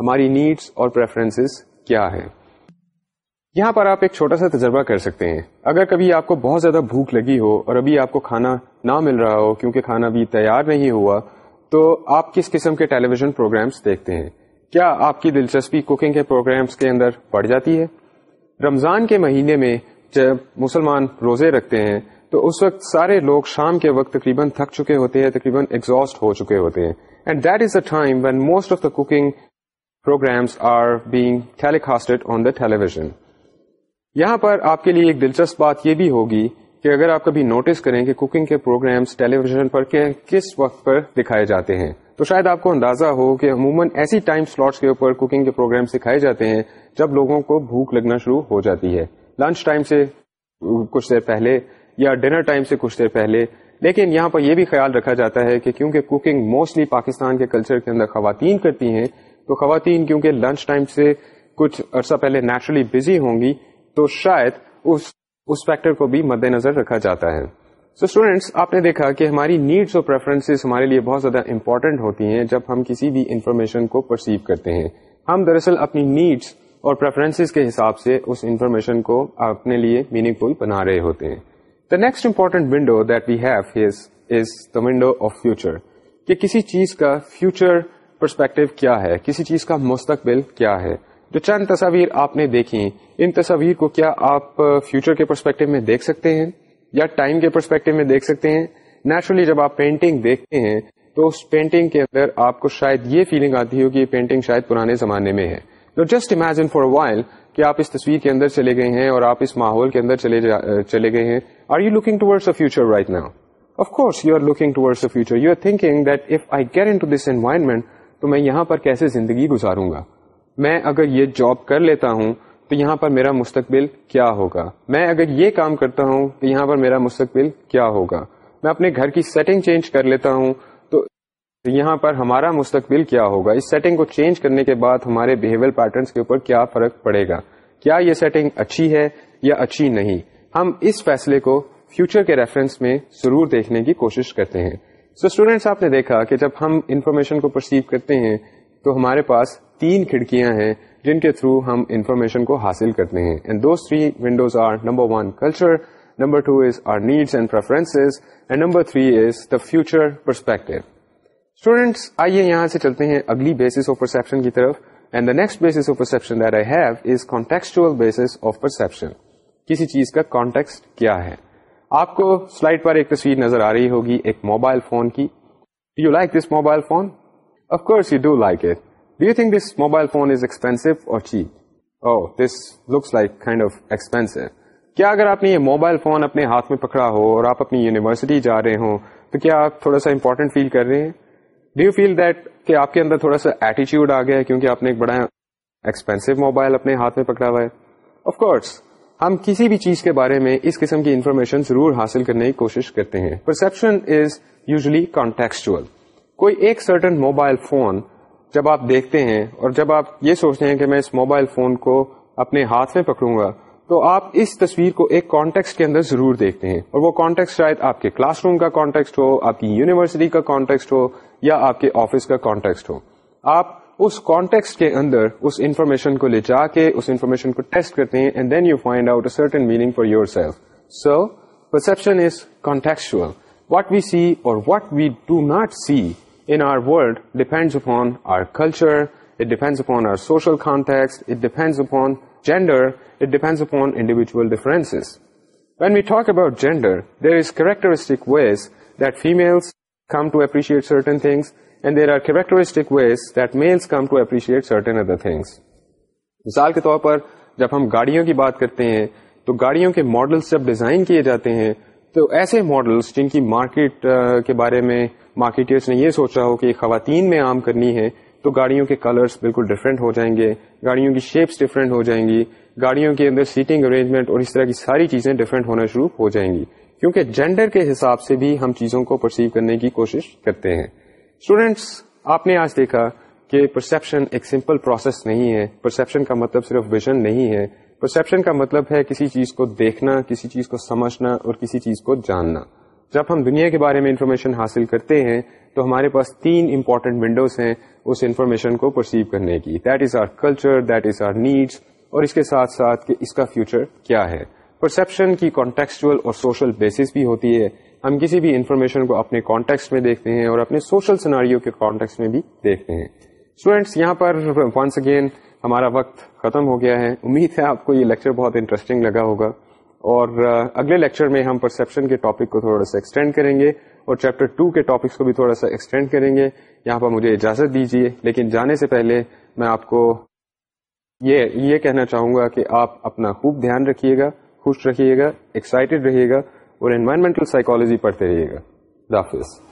ہماری نیڈس اور پرفرنس کیا ہے یہاں پر آپ ایک چھوٹا سا تجربہ کر سکتے ہیں اگر کبھی آپ کو بہت زیادہ بھوک لگی ہو اور ابھی آپ کو کھانا نہ مل رہا ہو کیونکہ کھانا ابھی تیار نہیں ہوا تو آپ کس قسم کے ٹیلی ویژن پروگرامس دیکھتے ہیں کیا آپ کی دلچسپی کوکنگ کے پروگرامس کے اندر بڑھ جاتی ہے رمضان کے مہینے میں جب مسلمان روزے رکھتے ہیں تو اس وقت سارے لوگ شام کے وقت تقریباً تھک چکے ہوتے ہیں تقریباً ایگزاسٹ ہو چکے ہوتے ہیں and that is a time when most of the cooking programmes are being tele telecasted on the vision یہاں پر آپ کے لیے ایک دلچسپ بات یہ بھی ہوگی کہ اگر آپ کبھی نوٹس کریں کہ کوکنگ کے پروگرامز ٹیلی ویژن پر کس وقت پر دکھائے جاتے ہیں تو شاید آپ کو اندازہ ہو کہ عموماً ایسی ٹائم سلاٹس کے اوپر کوکنگ کے پروگرام دکھائے جاتے ہیں جب لوگوں کو بھوک لگنا شروع ہو جاتی ہے لنچ ٹائم سے کچھ دیر پہلے یا ڈنر ٹائم سے کچھ دیر پہلے لیکن یہاں پر یہ بھی خیال رکھا جاتا ہے کہ کیونکہ کوکنگ موسٹلی پاکستان کے کلچر کے اندر خواتین کرتی ہیں تو خواتین کیونکہ لنچ ٹائم سے کچھ عرصہ پہلے نیچرلی بزی ہوں گی تو شاید اس اس فیکٹر کو بھی مد نظر رکھا جاتا ہے سو so اسٹوڈینٹس آپ نے دیکھا کہ ہماری نیڈس اور ہمارے لیے بہت زیادہ امپورٹنٹ ہوتی ہیں جب ہم کسی بھی انفارمیشن کو پرسیو کرتے ہیں ہم دراصل اپنی نیڈس اور پریفرنس کے حساب سے اس انفارمیشن کو اپنے لیے میننگ فل بنا رہے ہوتے ہیں the next important window that we have has is the window of future کہ کسی چیز کا فیوچر پرسپیکٹو کیا ہے کسی چیز کا مستقبل کیا ہے جو چند تصاویر آپ نے دیکھی ان تصاویر کو کیا آپ فیوچر کے پرسپیکٹو میں دیکھ سکتے ہیں یا ٹائم کے پرسپیکٹو میں دیکھ سکتے ہیں نیچرلی جب آپ پینٹنگ دیکھتے ہیں تو اس پینٹنگ کے اندر آپ کو شاید یہ فیلنگ آتی ہو کہ یہ پینٹنگ شاید پرانے زمانے میں ہے تو جسٹ امیجن فور وائل کہ آپ اس تصویر کے اندر چلے گئے ہیں اور آپ اس ماحول کے اندر چلے جا, چلے گئے ہیں are you looking towards a future right now of course you are looking towards a future you are thinking that if I into this environment تو میں یہاں پر کیسے زندگی گزاروں گا میں اگر یہ جاب کر لیتا ہوں تو یہاں پر میرا مستقبل کیا ہوگا میں اگر یہ کام کرتا ہوں تو یہاں پر میرا مستقبل کیا ہوگا میں اپنے گھر کی سیٹنگ چینج کر لیتا ہوں تو یہاں پر ہمارا مستقبل کیا ہوگا اس سیٹنگ کو چینج کرنے کے بعد ہمارے بہیویئر پیٹرنس کے اوپر کیا فرق پڑے گا کیا یہ سیٹنگ اچھی ہے یا اچھی نہیں ہم اس فیصلے کو فیوچر کے ریفرنس میں ضرور دیکھنے کی کوشش کرتے ہیں سو so, اسٹوڈینٹس آپ نے دیکھا کہ جب ہم انفارمیشن کو پرسیو کرتے ہیں تو ہمارے پاس تین کھڑکیاں ہیں جن کے تھرو ہم انفارمیشن کو حاصل کرتے ہیں and and and those three three windows are are number number number one culture two is is needs the future perspective students آئیے یہاں سے چلتے ہیں اگلی بیسس آف پرسپشن کی طرف and the next basis of perception that I have is contextual basis of perception کسی چیز کا کانٹیکسٹ کیا ہے آپ کو سلائڈ پر ایک تصویر نظر آ رہی ہوگی ایک موبائل فون کی you like this mobile phone of course you do like it think you think this mobile phone is expensive اور cheap looks like kind of expensive. کیا اگر آپ نے یہ موبائل فون اپنے ہاتھ میں پکڑا ہو اور آپ اپنی یونیورسٹی جا رہے ہوں تو کیا آپ تھوڑا سا امپورٹینٹ فیل کر رہے ہیں ڈی یو فیل دیٹ کہ آپ کے اندر تھوڑا سا ایٹیچیوڈ آ گیا ہے کیونکہ آپ نے ایک بڑا ایکسپینسو موبائل اپنے ہاتھ میں پکڑا ہوا ہے آف کورس ہم کسی بھی چیز کے بارے میں اس قسم کی انفارمیشن ضرور حاصل کرنے کی کوشش کرتے ہیں پرسپشن از یوزلی کانٹیکسچل کوئی ایک سرٹن موبائل فون جب آپ دیکھتے ہیں اور جب آپ یہ سوچتے ہیں کہ میں اس موبائل فون کو اپنے ہاتھ میں پکڑوں گا تو آپ اس تصویر کو ایک کانٹیکس کے اندر ضرور دیکھتے ہیں اور وہ کانٹیکس شاید آپ کے کلاس روم کا کانٹیکسٹ ہو آپ کی یونیورسٹی کا کانٹیکسٹ ہو یا آپ کے آفس کا کانٹیکسٹ ہو آپ اس کانٹیکسٹ کے اندر اس انفارمیشن کو لے جا کے اس انفارمیشن کو ٹیسٹ کرتے ہیں and then you find out certain meaning for yourself so perception is contextual what we see اور what we do not see in our world depends upon our culture, it depends upon our social context, it depends upon gender, it depends upon individual differences. When we talk about gender, there is characteristic ways that females come to appreciate certain things and there are characteristic ways that males come to appreciate certain other things. مثال کے طور پر جب ہم گاڑیوں کی بات کرتے ہیں تو گاڑیوں کے ماڈلس جب ڈیزائن کیے جاتے ہیں تو ایسے ماڈلس جن کی مارکیٹ کے بارے میں مارکیٹرس نے یہ سوچا ہو کہ خواتین میں عام کرنی ہے تو گاڑیوں کے کلرس بالکل ڈفرینٹ ہو جائیں گے گاڑیوں کی شیپس ڈفرینٹ ہو جائیں گی گاڑیوں کے اندر سیٹنگ ارینجمنٹ اور اس طرح کی ساری چیزیں ڈفرینٹ ہونا شروع ہو جائیں گی کیونکہ جینڈر کے حساب سے بھی ہم چیزوں کو پرسیو کرنے کی کوشش کرتے ہیں اسٹوڈینٹس آپ نے آج دیکھا کہ پرسیپشن ایک سمپل پروسیس نہیں ہے پرسیپشن کا مطلب صرف ویژن نہیں ہے پرسیپشن کا مطلب ہے کسی چیز کو دیکھنا کسی چیز کو سمجھنا اور کسی چیز کو جاننا جب ہم دنیا کے بارے میں انفارمیشن حاصل کرتے ہیں تو ہمارے پاس تین امپورٹنٹ ونڈوز ہیں اس انفارمیشن کو پرسیو کرنے کی that is our culture that is our needs اور اس کے ساتھ ساتھ کہ اس کا فیوچر کیا ہے پرسیپشن کی کانٹیکسچل اور سوشل بیسس بھی ہوتی ہے ہم کسی بھی انفارمیشن کو اپنے کانٹیکس میں دیکھتے ہیں اور اپنے سوشل سناریوں کے کانٹیکس میں بھی دیکھتے ہیں اسٹوڈینٹس یہاں پر ونس اگین ہمارا وقت ختم ہو گیا ہے امید ہے آپ کو یہ لیکچر بہت انٹرسٹنگ لگا ہوگا اور اگلے لیکچر میں ہم پرسیپشن کے ٹاپک کو تھوڑا سا ایکسٹینڈ کریں گے اور چیپٹر ٹو کے ٹاپکس کو بھی تھوڑا سا ایکسٹینڈ کریں گے یہاں پر مجھے اجازت دیجیے لیکن جانے سے پہلے میں آپ کو یہ یہ کہنا چاہوں گا کہ آپ اپنا خوب دھیان رکھیے گا خوش رکھیے گا ایکسائٹیڈ رہیے گا اور انوائرمنٹل سائیکالوجی پڑھتے رہیے گا حافظ